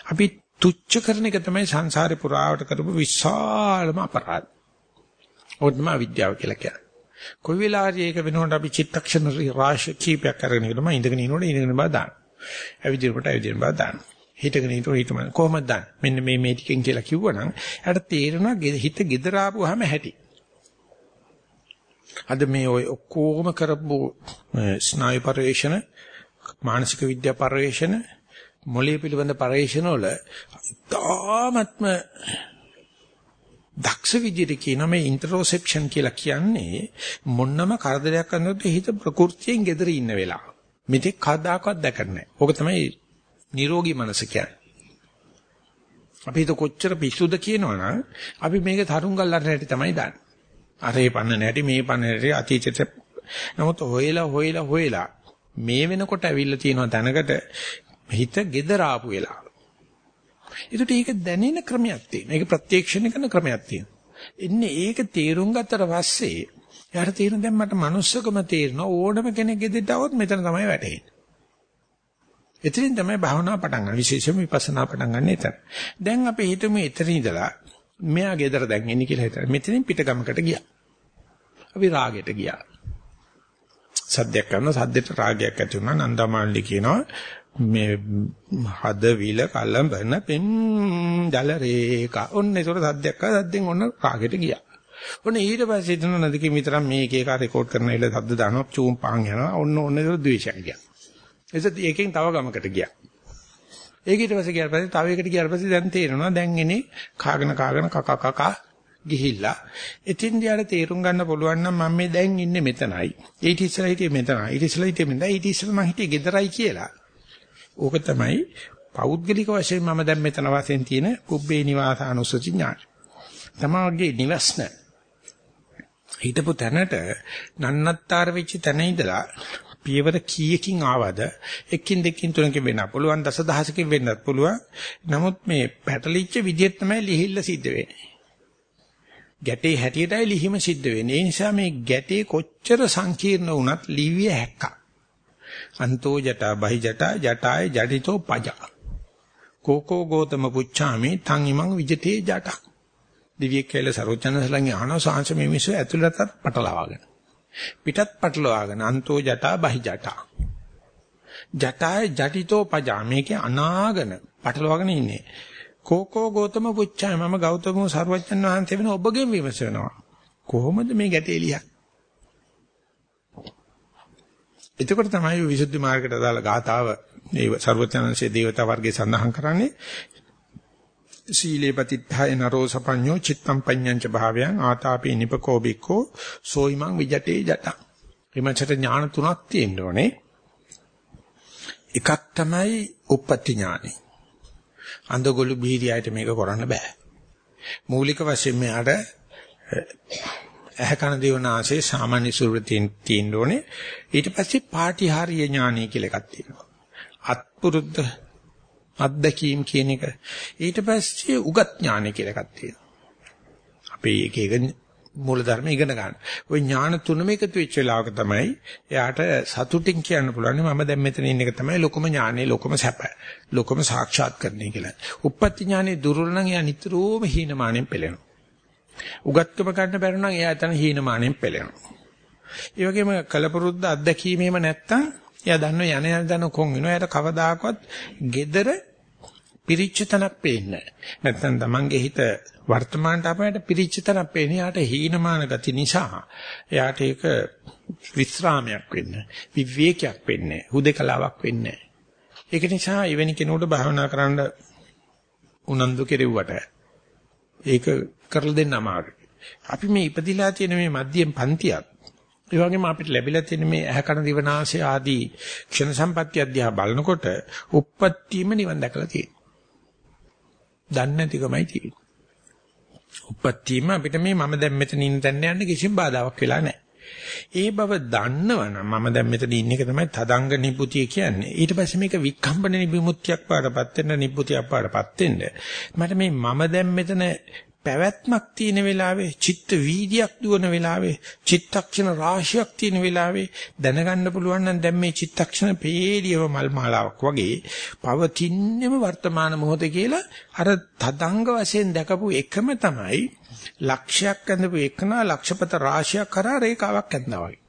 අපි තුච්ච කරන එක තමයි සංසාරේ පුරාවට කරපු විශාලම අපරාධ. ඕක තමයි විද්‍යාව කියලා කියන්නේ. කොයි වෙලාවරි ඒක වෙනකොට අපි චිත්තක්ෂණ රාශි කීපයක් අරගෙන ඉන්නම ඉඳගෙන ඉන්නකොට ඉඳගෙන බව දාන්න. ඇවිදිනකොට ඇවිදින බව දාන්න. හිටගෙන ඉන්නකොට හිටම කොහොමද දාන්න? මෙන්න මේ මේ ටිකෙන් කියලා කිව්වනම් එයාට තේරෙනවා හිත gedara ආපුවාම හැටි. අද මේ ඔය ඔක්කොම කරපු ස්නායු පරිශ්‍රණ මානසික විද්‍යා පරිශ්‍රණ මොළයේ පිළිබඳ පරිශ්‍රණ වල තාමත්ම දක්ෂ විදිහට කියන මේ ඉන්ටරොසෙප්ෂන් කියලා කියන්නේ මොන්නම කරදරයක් කරනකොට හිත ප්‍රകൃතියෙන් gedera ඉන්න වෙලාව. මෙතෙක් කවදාකවත් දැකන්නේ නැහැ. ඕක තමයි නිරෝගී මනස කියන්නේ. අපි හිත කොච්චර පිස්සුද කියනවනම් අපි මේක තරුංගල් අරන හැටි තමයි දන්නේ. අරේ පන්න නැටි මේ පන්න නැටි අතීතයට නමුත් හොයලා හොයලා හොයලා මේ වෙනකොට ඇවිල්ලා තියෙන තැනකට හිත gedara ආපු වෙලාව. ඒකට ඒක දැනෙන ක්‍රමයක් තියෙනවා. ඒක ප්‍රත්‍යක්ෂණය කරන ක්‍රමයක් තියෙනවා. එන්නේ ඒක තේරුම් ගත්තට පස්සේ යාට තේරෙන දැන් මට manussකම තේරෙන ඕනම කෙනෙක් ගෙදෙට આવොත් මෙතන තමයි වැටෙන්නේ. එතනින් තමයි භාවනා පටන් ගන්න. විශේෂයෙන්ම විපස්සනා පටන් ගන්න එතන. දැන් අපි හිතමු එතන ඉඳලා මෙයා ගෙදර දැන් එන්නේ කියලා හිතලා මෙතනින් පිටගමකට ගියා. අපි රාගෙට ගියා. සද්දයක් කරන සද්දෙට රාගයක් ඇති වුණා නන්දමාලි කියනවා මේ හද විල කලඹන පෙම් ජල රේඛා ඔන්න ඒතර සද්දයක් ආ සද්දෙන් ඔන්න රාගෙට ගියා ඔන්න ඊට පස්සේ හිතන නදකින් විතරක් මේක එක රෙකෝඩ් කරන ඉල සද්ද දානවා චූම් පාන් යනවා ඔන්න ඔන්න ඒක ද්වේෂයක් ගියා එසත් ඒකෙන් තව ගමකට ගියා ඒක ඊට පස්සේ ගියාට පස්සේ තව එකට ගියාට පස්සේ දැන් තේරෙනවා දැන් එනේ කාගෙන කාගෙන කක කක ගිහිල්ලා එතින් දිහාට තේරුම් ගන්න පුළුවන් නම් මම මේ දැන් ඉන්නේ මෙතනයි. ඊට ඉස්සෙල්ලා හිටියේ මෙතනයි. ඊට ඉස්සෙල්ලා හිටියේ මෙතනයි. ඊට ඉස්සෙල්ලා මම හිටියේ ගෙදරයි කියලා. ඕක තමයි පෞද්ගලික වශයෙන් මම දැන් මෙතන වශයෙන් තියෙන කුබ්බේ නිවාසානුස්සති ඥාන. තමගේ නිවස්න හිටපු තැනට නන්නත්තර වෙච්ච තැන ඉඳලා පියවර කීයකින් ආවද එක්කින් දෙකකින් තුනකින් වෙන්න පුළුවන් දසදහසකින් වෙන්නත් පුළුවන්. නමුත් මේ පැටලිච්ච විදිහට තමයි ලිහිල්ල සිද්ධ වෙන්නේ. ගැටේ හැටියටයි ලිහිම සිද්ධ වෙන්නේ. ඒ නිසා මේ ගැටේ කොච්චර සංකීර්ණ වුණත් ලිවිය හැක්කා. අන්තෝ ජටා බහි ජටා ජටාය ජඩිතෝ පජා. කෝකෝ ගෝතම පුච්ඡාමි තං ඉමං විජිතේ ජටා. දිව්‍ය කේල සරෝජනසලංගේ ආනෝ සාංශ මේ මිස ඇතුළතත් පටලවාගෙන. පිටත් පටලවාගෙන අන්තෝ ජටා බහි ජටා. ජටාය ජඩිතෝ පජා මේකේ අනාගන පටලවාගෙන ඉන්නේ. කෝකෝ ගෝතම පුච්චාය මම ගෞතම සර්වජන් වහන්සේ වෙන ඔබගෙන් විමසනවා. කොහොමද මේ ගැටේ ලියන්නේ? එතකොට තමයි විසුද්ධි මාර්ගයට අදාළ ගාතාව මේ ਸਰවඥාන්සේ දේවතා වර්ගයේ සඳහන් කරන්නේ සීලේ පතිත්ථය නරෝ සපඤ්ඤෝ චිත්තම් පඤ්ඤංච භාවයන් ආතාපි නිපකෝ බික්කෝ සෝයිමං විජටේ ජට. එමන්චට ඥාන තුනක් තියෙන්න ඕනේ. එකක් තමයි උප්පත්ති ඥානෙ. අඳගොළු බීරියයිට මේක කරන්න බෑ. මූලික වශයෙන් මෙයාට ඇහ කන දිවනාසේ සාමාන්‍ය ස්වරූපයෙන් තියෙන්න ඕනේ. ඊට පස්සේ පාටිහාරීය ඥානය කියලා එකක් තියෙනවා. අත්පුරුද්ද අත්දැකීම් කියන එක. ඊට පස්සේ උගත් ඥානය කියලා එකක් තියෙනවා. අපේ එක එක මූලධර්ම ඉගෙන ගන්න. ওই ඥාන තුනම එකතු වෙච්ච වෙලාවක තමයි එයාට සතුටින් කියන්න පුළුවන් මම දැන් මෙතන ඉන්න එක තමයි ලොකම ඥානෙ ලොකම සැප. ලොකම සාක්ෂාත් කරන්නේ කියලා. උප්පත්ති ඥානෙ දුර්වල නම් එයා නිතරම හීනමානෙන් පෙළෙනවා. උගත්කම ගන්න බැරි නම් එයා එතන හීනමානෙන් පෙළෙනවා. ඒ වගේම කලපුරුද්ද අත්දැකීමේම නැත්තම් එයා දන්නව යන යන දන කොන් වෙනවා. එයාට කවදාකවත් gedara පිරිච්ච තනක් පේන්නේ නැහැ. නැත්තම් Tamange හිත වර්තමානට අපයට පිරිච්ච තනක් පේන්නේ. යාට හීනමාන ගති නිසා එයාට ඒක විස්රාමයක් වෙන්නේ. විවේකයක් වෙන්නේ. හුදේකලාවක් වෙන්නේ. ඒක නිසා එවැනි කෙනෙකුට භාවනා කරන්න උනන්දු කෙරෙව්වට ඒක කරලා දෙන්න අමාරුයි. අපි මේ ඉපදිලා තියෙන මේ මධ්‍යම පන්තියක් ඒ වගේම අපිට ලැබිලා තියෙන මේ ඇහ කන දිවනාසය ආදී ක්ෂණ සම්පත්‍ය අධ්‍යා බලනකොට උප්පත්තියම නිවන් දැකලා තියෙනවා. දන්නේ නැතිකමයි තියෙන්නේ. උප්පත්තියම අපිට මේ මම දැන් මෙතන ඉන්න තැන යන්න කිසිම බාධාවක් වෙලා නැහැ. ඒ බව දන්නවනම් මම දැන් මෙතන ඉන්න එක තමයි තදංග නිබ්බුතිය කියන්නේ. ඊට පස්සේ මේක වික්ඛම්බන නිබ්බුතියක් පාඩපත් වෙන්න නිබ්බුතියක් පාඩපත් වෙන්න. මට මේ මම දැන් මෙතන පැවැත්මක් තියෙන වෙලාවේ චිත්ත වීදියක් දුවන වෙලාවේ චිත්තක්ෂණ රාශියක් තියෙන වෙලාවේ දැනගන්න පුළුවන් නම් දැන් මේ චිත්තක්ෂණ පේලියව මල් මාලාවක් වගේ පවතින්නේම වර්තමාන මොහොතේ කියලා අර තදංග වශයෙන් දැකපු එකම තමයි ලක්ෂයක් ඇඳපු එකනා ලක්ෂපත රාශියක් කරා රේඛාවක් ඇඳනවා වගේ.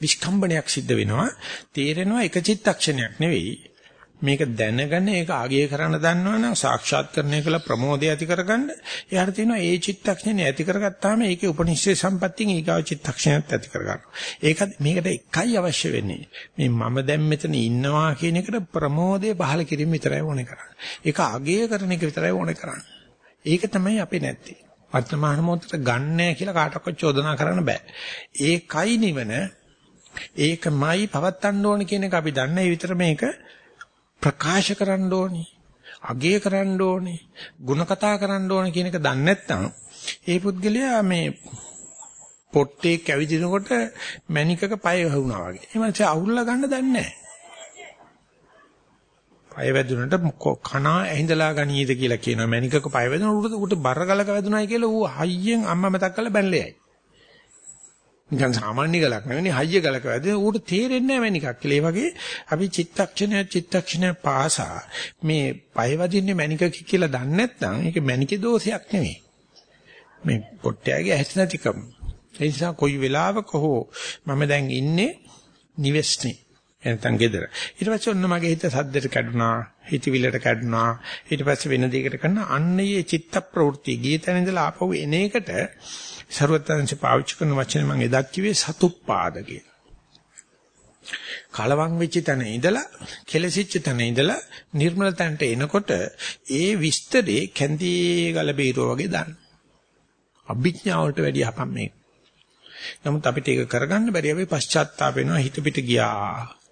විස්කම්බනයක් සිද්ධ වෙනවා. තේරෙනවා එක චිත්තක්ෂණයක් නෙවෙයි. මේක දැනගෙන ඒක ආගය කරන්න දන්නවනම් සාක්ෂාත්කරණය කළ ප්‍රමෝදය ඇති කරගන්න එයාට තියෙනවා ඒ චිත්තක්ෂණය ඇති කරගත්තාම ඒකේ උපනිශ්චය සම්පත්තියෙන් ඊගාව චිත්තක්ෂණයත් ඇති කරගන්න. ඒකත් මේකට එකයි අවශ්‍ය වෙන්නේ. මේ මම දැන් මෙතන ඉන්නවා කියන එකට ප්‍රමෝදය පහල කිරීම විතරයි ඕනේ කරන්නේ. ඒක ආගය කරන එක විතරයි ඕනේ කරන්නේ. ඒක තමයි අපේ නැත්තේ. වර්තමාන මොහොතට ගන්නෑ කියලා කාටවත් චෝදනා කරන්න බෑ. ඒකයි නිවන ඒකමයි පවත්තන්න ඕන කියන එක අපි දන්නේ විතර මේක ප්‍රකාශ කරන්න ඕනේ. අගය කරන්න ඕනේ. ಗುಣ කතා කරන්න ඕනේ කියන එක දන්නේ නැත්නම් ඒ පුද්ගලයා මේ පොට්ටේ කැවිදිනකොට මැණිකක පය වහුණා වගේ. ඒ මාසේ අවුල්ලා ගන්න දන්නේ නැහැ. පය වැදුනට කනා ඇහිඳලා ගනීද කියලා කියනවා. මැණිකක පය වැදුනට උට බර ගලක වැදුනායි කියලා ඌ හයියෙන් අම්මා මතක් කරලා බැනලා යයි. නිකන් සාමාන්‍ය ගලක් නෙවෙයි හයිය ගලක වැදේ ඌට තේරෙන්නේ නැහැ මැනිකක් කියලා. ඒ වගේ අපි චිත්තක්ෂණය චිත්තක්ෂණය පාසා මේ පය වදින්නේ මැනිකක කියලා දන්නේ නැත්නම් ඒක මැනිකේ දෝෂයක් නෙවෙයි. මේ පොට්ටයාගේ ඇහෙත් නැතිකම. ඒ නිසා කොයි වෙලාවක හෝ මම දැන් ඉන්නේ නිවෙස්නේ. එනතන් ගෙදර. ඊට පස්සේ ඔන්න මගේ හිත සද්දට කැඩුනා, හිතවිල්ලට කැඩුනා. ඊට පස්සේ වෙන දෙයකට කරන අන්නේ චිත්ත ප්‍රවෘත්ති ගීතන ඉඳලා ආපහු එන එකට ਸਰවත්තංශ පාවිච්චි කරන වචනේ මම එදා කිව්වේ සතුප්පාද කියලා. කලවම් වෙච්ච තැන ඉඳලා කෙලසිච්ච තැන ඉඳලා නිර්මල තැනට එනකොට ඒ විස්තරේ කැන්දී ගල බීරෝ වගේ දාන්න. අභිඥාවට වැඩි අපම් මේක. නමුත් අපිට ඒක කරගන්න බැරි අපි පශ්චාත්තාප වෙනවා හිත පිට ගියා.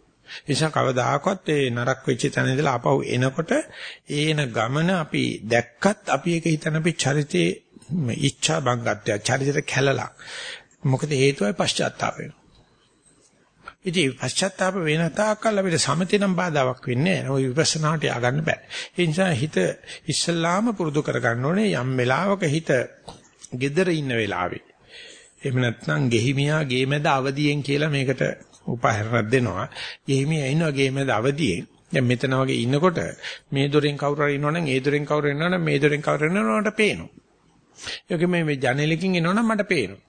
නිසා කවදාකවත් ඒ නරක වෙච්ච තැන ඉඳලා ආපහු එනකොට ඒන ගමන අපි දැක්කත් අපි ඒක හිතන අපි චරිතේ ઈච්ඡා බංගත්වය චරිතයට කැළලක්. මොකද හේතුවයි පශ්චාත්තාප වෙනවා. ඉතින් පශ්චාත්තාප වෙන තාක්කල් අපිට සමතේ නම් බාධාවක් වෙන්නේ නැහැ. ওই විපස්සනාට ය아가න්න බෑ. ඒ නිසා හිත ඉස්සල්ලාම පුරුදු කරගන්න ඕනේ යම් වෙලාවක හිත gedara ඉන්න වෙලාවේ. එහෙම නැත්නම් ගෙහිමියා ගේමෙද අවදියෙන් කියලා මේකට උපහාරයක් දෙනවා. ගෙහිමියා ඉන්නවා ගේමෙද අවදියෙන්. දැන් මෙතන වගේ ඉන්නකොට මේ දොරෙන් කවුරු හරි ඉන්නවනම් ඒ දොරෙන් කවුරු ඉන්නවනම් මේ දොරෙන් කවුරු ඉන්නවනට පේනවා. ඒක මේ මේ ජනේලකින් එනවනම් මට පේනවා.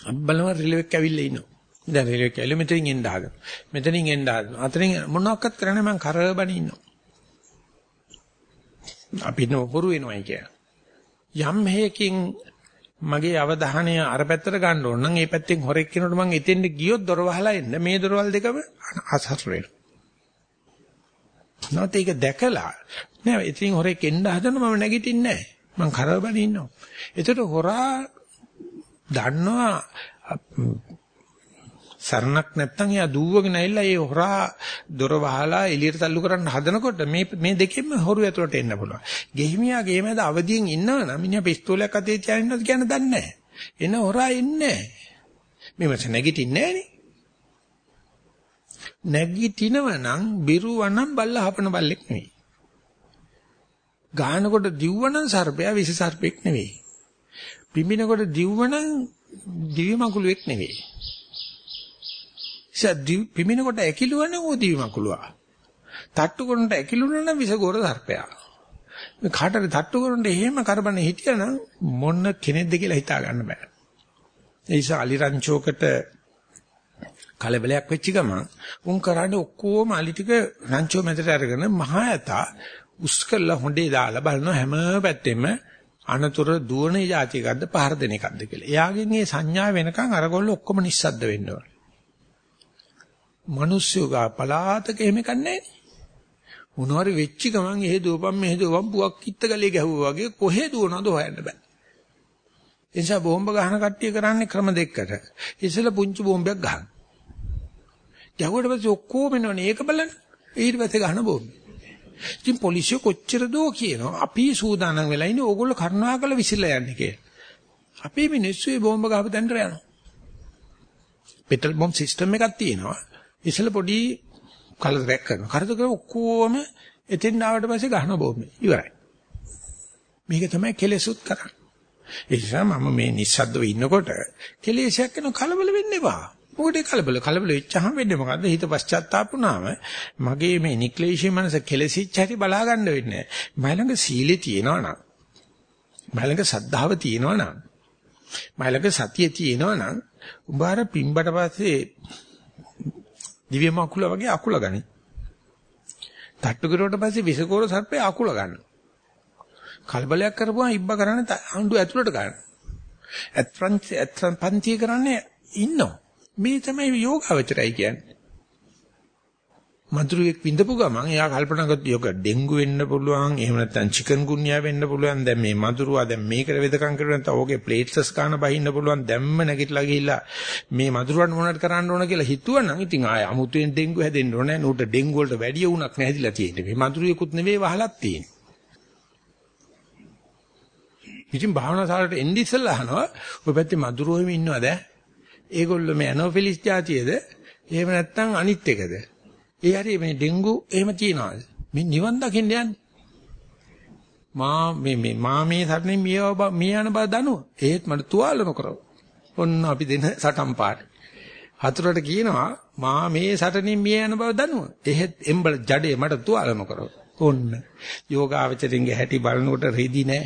අපි බලනවා රිලෙවෙක් ඇවිල්ලා ඉන්නවා. දැන් රිලෙවෙක් ඇවිල්ලා මෙතනින් එන්න හදන. මෙතනින් එන්න හදන. අතරින් මොනවාක්වත් කරන්නේ මම කරබණ ඉන්නවා. අපි නෝපුරු වෙනවයි කිය. යම් හේකින් මගේ අවධානය අර පැත්තට ගන්න ඕන නම් ඒ පැත්තෙන් හොරෙක් කෙනෙකුට මම එතෙන්ට ගියොත් දොර වහලා එන්න මේ දොරවල් දෙකම අසහර වෙනවා. නැත්නම් ඒක දැකලා නෑ ඉතින් හොරෙක් එන්න හදන මම නැගිටින්නේ නෑ. මං කරවබන ඉන්නවා. ඒතර හොරා දන්නවා සරණක් නැත්තම් එයා දුවගෙන ඇවිල්ලා ඒ හොරා දොර වහලා එළියට තල්ලු කරන්න හදනකොට මේ මේ දෙකෙන්ම හොරු ඇතුළට එන්න පුළුවන්. ගෙහිමියා ගේ මැද අවදියෙන් ඉන්නවනම් මිනිහා පිස්තෝලයක් අතේ තියාගෙන ඉන්නවද කියන දන්නේ නැහැ. එන හොරා එන්නේ නැහැ. මේ මත නැගිටින්නේ නැහනේ. නැගිටිනවනම් බිරුවනම් බල්ලා හපන බල්ලෙක් නෙවෙයි. ගානකොට දිව්වනම් සර්පයා විස සර්පෙක් නෙවෙයි. පිඹිනකොට දිව්වනම් දිවි මකුලුවෙක් නෙවෙයි. ඉතින් පිඹිනකොට ඇකිලුවනම් ඕ දිවි මකුලුවා. තට්ටු කරනට ඇකිලුණා නම් විස ගොර සර්පයා. මේ කාටද තට්ටු කරනට එහෙම කරබනේ හිටියනම් මොන කෙනෙක්ද කියලා හිතා ගන්න බෑ. ඒ නිසා අලිරංචෝකට කලබලයක් වෙච්ච ගමන් උන් කරන්නේ ඔක්කොම අලි ටික රංචෝ මැදට අරගෙන මහා ඇතා උස් කරලා හොඬේ දාලා බලන හැම පැත්තෙම අනතුරු දුවන જાතියකද්ද පහර දෙන එකක්ද කියලා. එයාගෙන් මේ සංඥා වෙනකන් අරගොල්ලෝ ඔක්කොම නිස්සද්ද වෙන්න ඕන. මිනිස්සු ගා පලාතක එහෙම කන්නේ මොනවාරි වෙච්ච ගමන් එහෙ දුවපම් මෙහෙ දුවපම් පුවක් කිත්ත ගලේ ගැහුවා වගේ කොහෙ දුවනවද හොයන්න බෑ. ඒ නිසා බෝම්බ ගහන කට්ටිය කරන්නේ ක්‍රම දෙකකට. ඉස්සෙල්ලා පුංචි බෝම්බයක් ගහන. ගැහුවට පස්සේ ඔක්කොම එනවනේ ඒක බලන්න. ඊට පස්සේ ගහන බෝම්බ. ඉතින් පොලිසිය කොච්චර දෝ කියනවා අපි සූදානම් වෙලා ඉන්නේ ඕගොල්ලෝ කරුණාකර විසිරලා යන්නේ කියලා. අපේ මිනිස්සු මේ බෝම්බ ගහපු තැනට යනවා. පෙට්‍රල් බෝම්බ සිස්ටම් එකක් තියෙනවා. ඉස්සෙල්ල පොඩි කලදරයක් කරනවා. කරදර කරන ඔක්කොම එතෙන් ආවට පස්සේ ගහන බෝම්බ. ඉවරයි. මේක තමයි කෙලෙසුත් කරන්නේ. ඒ නිසා මම මේ නිස්සද්දව ඉන්නකොට කෙලෙසයක් කරන කලබල වෙන්න එපා. මොකද කලබල කලබල වෙච්චහම වෙන්නේ මොකද්ද? හිත පශ්චාත්තාප වුණාම මගේ මේ නික්ලේශී මනස කෙලසිච්ච හැටි බලා ගන්න වෙන්නේ නැහැ. මයිලඟ සීලේ තියෙනවා නම් මයිලඟ සද්ධාව තියෙනවා නම් මයිලඟ සතිය තියෙනවා නම් උඹ අර පිම්බට පස්සේ දිව්‍ය මකුල වගේ අකුල ගනි. තට්ටු කරුවට පස්සේ විසකෝර සර්පේ අකුල ගන්නවා. කලබලයක් කරපුවා ඉබ්බ කරන්නේ අඬු ඇතුළට ගන්න. ඇත්පන්ති ඇත්පන්ති කරන්නේ ඉන්නෝ. මේ තමයි යෝගාවචරයි කියන්නේ. මදුරුවෙක් විඳපු ගමන් එයා කල්පනා කරත් යෝග ඩෙන්ගු වෙන්න පුළුවන් එහෙම නැත්නම් චිකන් ගුන්ියා වෙන්න පුළුවන්. දැන් මේ මදුරුවා දැන් මේකට වෙදකම් කරුවා නැත්නම් ඕකේ ප්ලේට්ස් ගන්න බහින්න පුළුවන්. දැම්ම නැගිටලා ගිහිල්ලා මේ මදුරුවන් මොනවට කරන්න ඕන කියලා හිතුවනම් ඉතින් ආය අමුතුවෙන් ඩෙන්ගු හැදෙන්න ඕනේ නූට ඩෙන්ගු වලට වැඩි වුණක් නැහැදිලා තියෙන්නේ. මේ මදුරුවෙකුත් නෙවෙයි වහලක් තියෙන්නේ. ඉතින් භාවනා සාලට එන්නේ ඉස්සෙල්ලා අහනවා ඔය පැත්තේ මදුරුවෙම ඉන්නවද? ඒගොල්ලෝ මේ ඇනෝෆිලිස් જાතියේද? එහෙම නැත්නම් අනිත් එකද? ඒ හරි මේ ඩෙන්ගු එහෙම තියනවාද? මේ නිවන් දකින්න යන්නේ. මා මේ මේ මා මේ සරණේ මියව මිය යන බව දනුව. ඒත් මට තුවාල නොකරව. ඔන්න අපි දෙන සටන් පාට. හතුරට කියනවා මා මේ සටනින් මිය යන බව දනුව. එහෙත් එම්බල ජඩේ මට තුවාල නොකරව. ඔන්න යෝගාවචරින්ගේ හැටි බලනකොට රෙදි නෑ.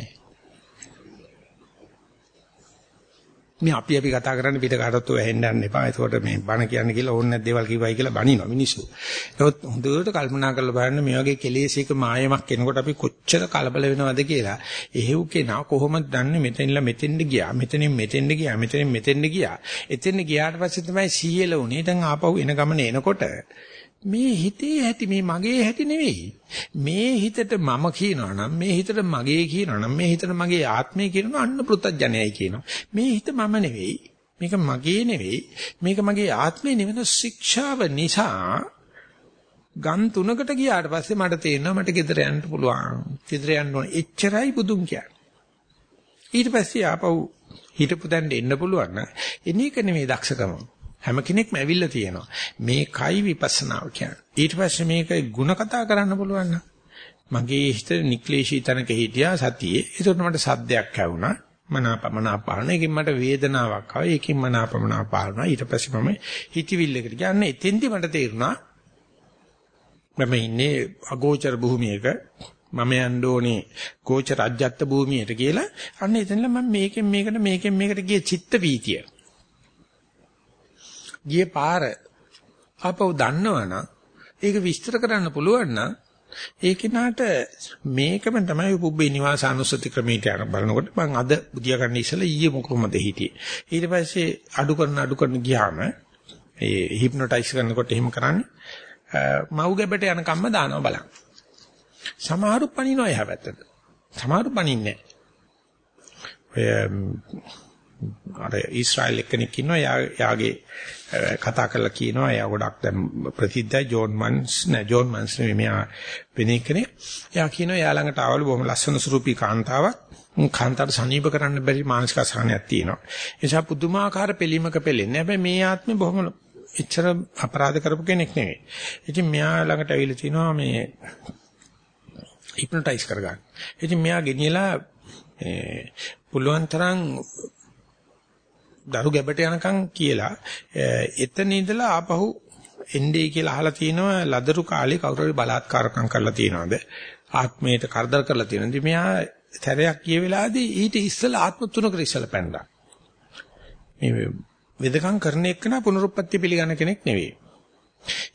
මේ අපි අපි කතා කරන්නේ පිට කාටවත් ඔය ඇහෙන්න යන්න එපා. ඒකට මේ බණ කියන්න කියලා ඕනේ නැත් දේවල් කිව්වයි කියලා බනිනවා මිනිස්සු. ඒත් හොඳට කල්පනා කරලා බලන්න මේ වගේ කෙලෙසික මායමක් එනකොට අපි කොච්චර කලබල වෙනවද කියලා. එහෙව් කෙනා කොහොමද දන්නේ මෙතනilla මෙතෙන්ද ගියා. මෙතනින් මෙතෙන්ද ගියා. මෙතනින් මෙතෙන්ද ගියා. එතෙන් ගියාට පස්සේ තමයි සීයල උනේ. දැන් ආපහු එන ගමන එනකොට මේ හිතේ ඇති මේ මගේ හැටි නෙවෙයි. මේ හිතට මම කියනවා නම් මේ හිතට මගේ කියනවා නම් මේ හිතට මගේ ආත්මය කියනවා අන්න පෘතජ්ජනයයි කියනවා. මේ හිත මම නෙවෙයි. මේක මගේ නෙවෙයි. මේක මගේ ආත්මය නෙවෙන ශික්ෂාව නිසා ගම් තුනකට ගියාට පස්සේ මට තේරෙනවා මට ගෙදර යන්න පුළුවන්. ගෙදර යන්න ඕන. එච්චරයි බුදුන් කියන්නේ. ඊට පස්සේ ආපහු හිටපු තැනට එන්න පුළුවන් නම් එනේක නෙමෙයි දක්ෂකම. හැම කෙනෙක්ම ඇවිල්ලා තියෙනවා. මේකයි විපස්සනාව කියන්නේ. ඊට පස්සේ මේක ಗುಣ කතා කරන්න පුළුවන් නම් මගේ හිත නික්ලේශී තනක හිටියා සතියේ. ඒකට මට සද්දයක් ඇහුණා. මනාපමනාපාන එකකින් මට වේදනාවක් ආවා. ඒකෙන් මනාපමනාපාන ඊට පස්සේ මම හිතවිල්ලකට ගියන්නේ එතෙන්දි මට තේරුණා මම ඉන්නේ අගෝචර භූමියක මම යන්න ඕනේ ගෝචර අජ්ජත් භූමියට කියලා අන්න එතනලා මම මේකෙන් මේකට මේකෙන් මේකට ගිය චිත්ත වීතිය ගියේ පාර ආපහු දන්නවනම් ඒක විස්තර කරන්න පුළුවන් නම් ඒ කෙනාට මේකම තමයි පුබ්බේ නිවාසානුස්සති ක්‍රමයට යන බලනකොට මම අද බුදියා ගන්න ඉස්සලා ඊයේ මොකමද හිටියේ. ඊට පස්සේ අඩු කරන අඩු කරන ගියාම ඒ හිප්නොටයිස් කරනකොට එහෙම කරන්නේ මව් ගැබට යන කම්ම දානවා බලන්න. සමහරු පණිනවා එහා පැත්තට. සමහරු පණින්නේ ඔය අර ඊශ්‍රායල් එක්කෙනෙක් ඉන්නවා යාගේ කතා කරලා කියනවා එයා ගොඩක් දැන් ප්‍රසිද්ධයි ජෝන් මන්ස් නෑ ජෝන් මන්ස් නෙමෙයි මෙයා වෙන කෙනෙක්. එයා කියනවා එයා ළඟට ආවලු බොහොම ලස්සන ස්වරූපී කාන්තාවක්. කාන්තාවට සනීප කරන්න බැරි මානසික අසහනයක් තියෙනවා. ඒ නිසා පුදුමාකාර පිළීමක පෙළෙන්නේ. හැබැයි මේ ආත්මේ බොහොම එච්චර අපරාධ කරපු කෙනෙක් නෙවෙයි. ඉතින් මෙයා ළඟට ඇවිල්ලා තිනවා මේ හිප්නොටයිස් කරගන්න. ඉතින් මෙයා ගෙනියලා පුළුවන් තරම් දරු ගැබට යනකම් කියලා එතන ඉඳලා ආපහු එන්නේ කියලා අහලා තිනවා ලදරු කාලේ කවුරු හරි බලාත්කාරකම් කරලා තියනවාද? ආත්මයට කරදර කරලා තියනවාද මෙයා සැරයක් කිය වෙලාවේදී ඊට ඉස්සලා ආත්ම තුනකට ඉස්සලා පැනලා. මේ වෙදකම් කරන එක්කන පුනරුත්පත්ති පිළිගන්න කෙනෙක් නෙවෙයි.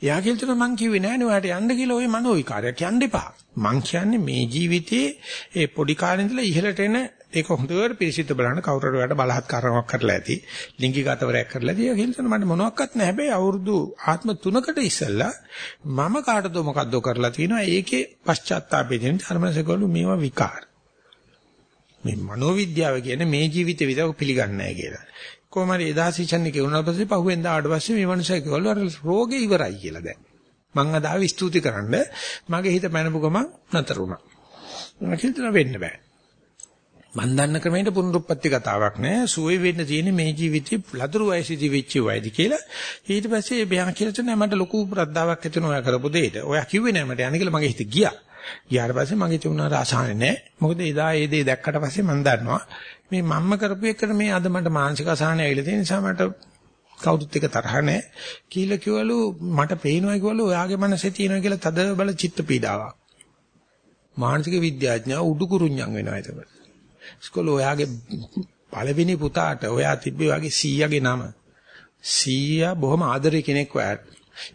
එයා කියලා මං කිව්වේ නෑනේ ඔයාලට යන්න කියලා ওই මනෝ විකාරයක් යන්න එපා. මං කියන්නේ මේ ජීවිතයේ ඒ පොඩි කාලේ ඉඳලා ඉහළට එන ඒක හොඳට පිළිසිත බලන්න කවුරු හරි ඔයාලට බලහත්කාරයක් කරලා ඇති. ලිංගික අතවරයක් කරලා ඇති. ඒක කියලා මට මොනවත් නැහැ. හැබැයි අවුරුදු ආත්ම තුනකට ඉස්සෙල්ලා මම කාටද මොකද්ද කරලා තිනවා. ඒකේ පශ්චාත්තාපයෙන් ධර්මසකවලු මේවා විකාර. මේ මනෝවිද්‍යාව කියන්නේ මේ ජීවිතේ විතර පිළිගන්නේ නැහැ කියලා. කොහොම හරි එදා සීචන්නේ කියුණා පස්සේ පහුවෙන් දාට පස්සේ මේ මනුස්සයා කිව්වලු අර රෝගේ ඉවරයි කියලා දැන්. මං අද ආවි ස්තුති කරන්න මගේ හිත පැනපු ගමන් නතර වුණා. මම කිව්වා වෙන්න බෑ. මන් දන්න ක්‍රමයට පුනරුත්පත්ති කතාවක් නෑ. සුවේ වෙන්න තියෙන්නේ මේ ජීවිතේ ලදරු වයසේදී වෙච්ච වයදී කියලා. ඊට පස්සේ බයන් කියලා තුනේ මට ලොකු ප්‍රද්දාවක් ඇති වෙනවා කරපු දෙයට. ඔයා කිව්වේ නෑ මට යන්න කියලා මගේ හිත ගියා. ගියාට පස්සේ මගේ තිබුණා රසායන නෑ. මොකද එදා ඒ දේ දැක්කට පස්සේ මම දන්නවා මේ මම්ම කරපු එකට මේ අද මට මානසික අසහනය ඇවිල්ලා තියෙන නිසා මට කවුරුත් එක තරහ නැහැ. කියලා කිව්වලු මට පේනවා කිව්වලු ඔයාගේ මනසේ තියෙනවා කියලා තද බල චිත්ත පීඩාවක්. මානසික විද්‍යාඥයා උඩුකුරුඤ්ඤම් වෙනවා එතකොට. ඉස්කෝලේ ඔයාගේ පළවෙනි පුතාට ඔයා තිබ්බේ වගේ සීයාගේ නම. සීයා බොහොම ආදරේ කෙනෙක් ඔයාට.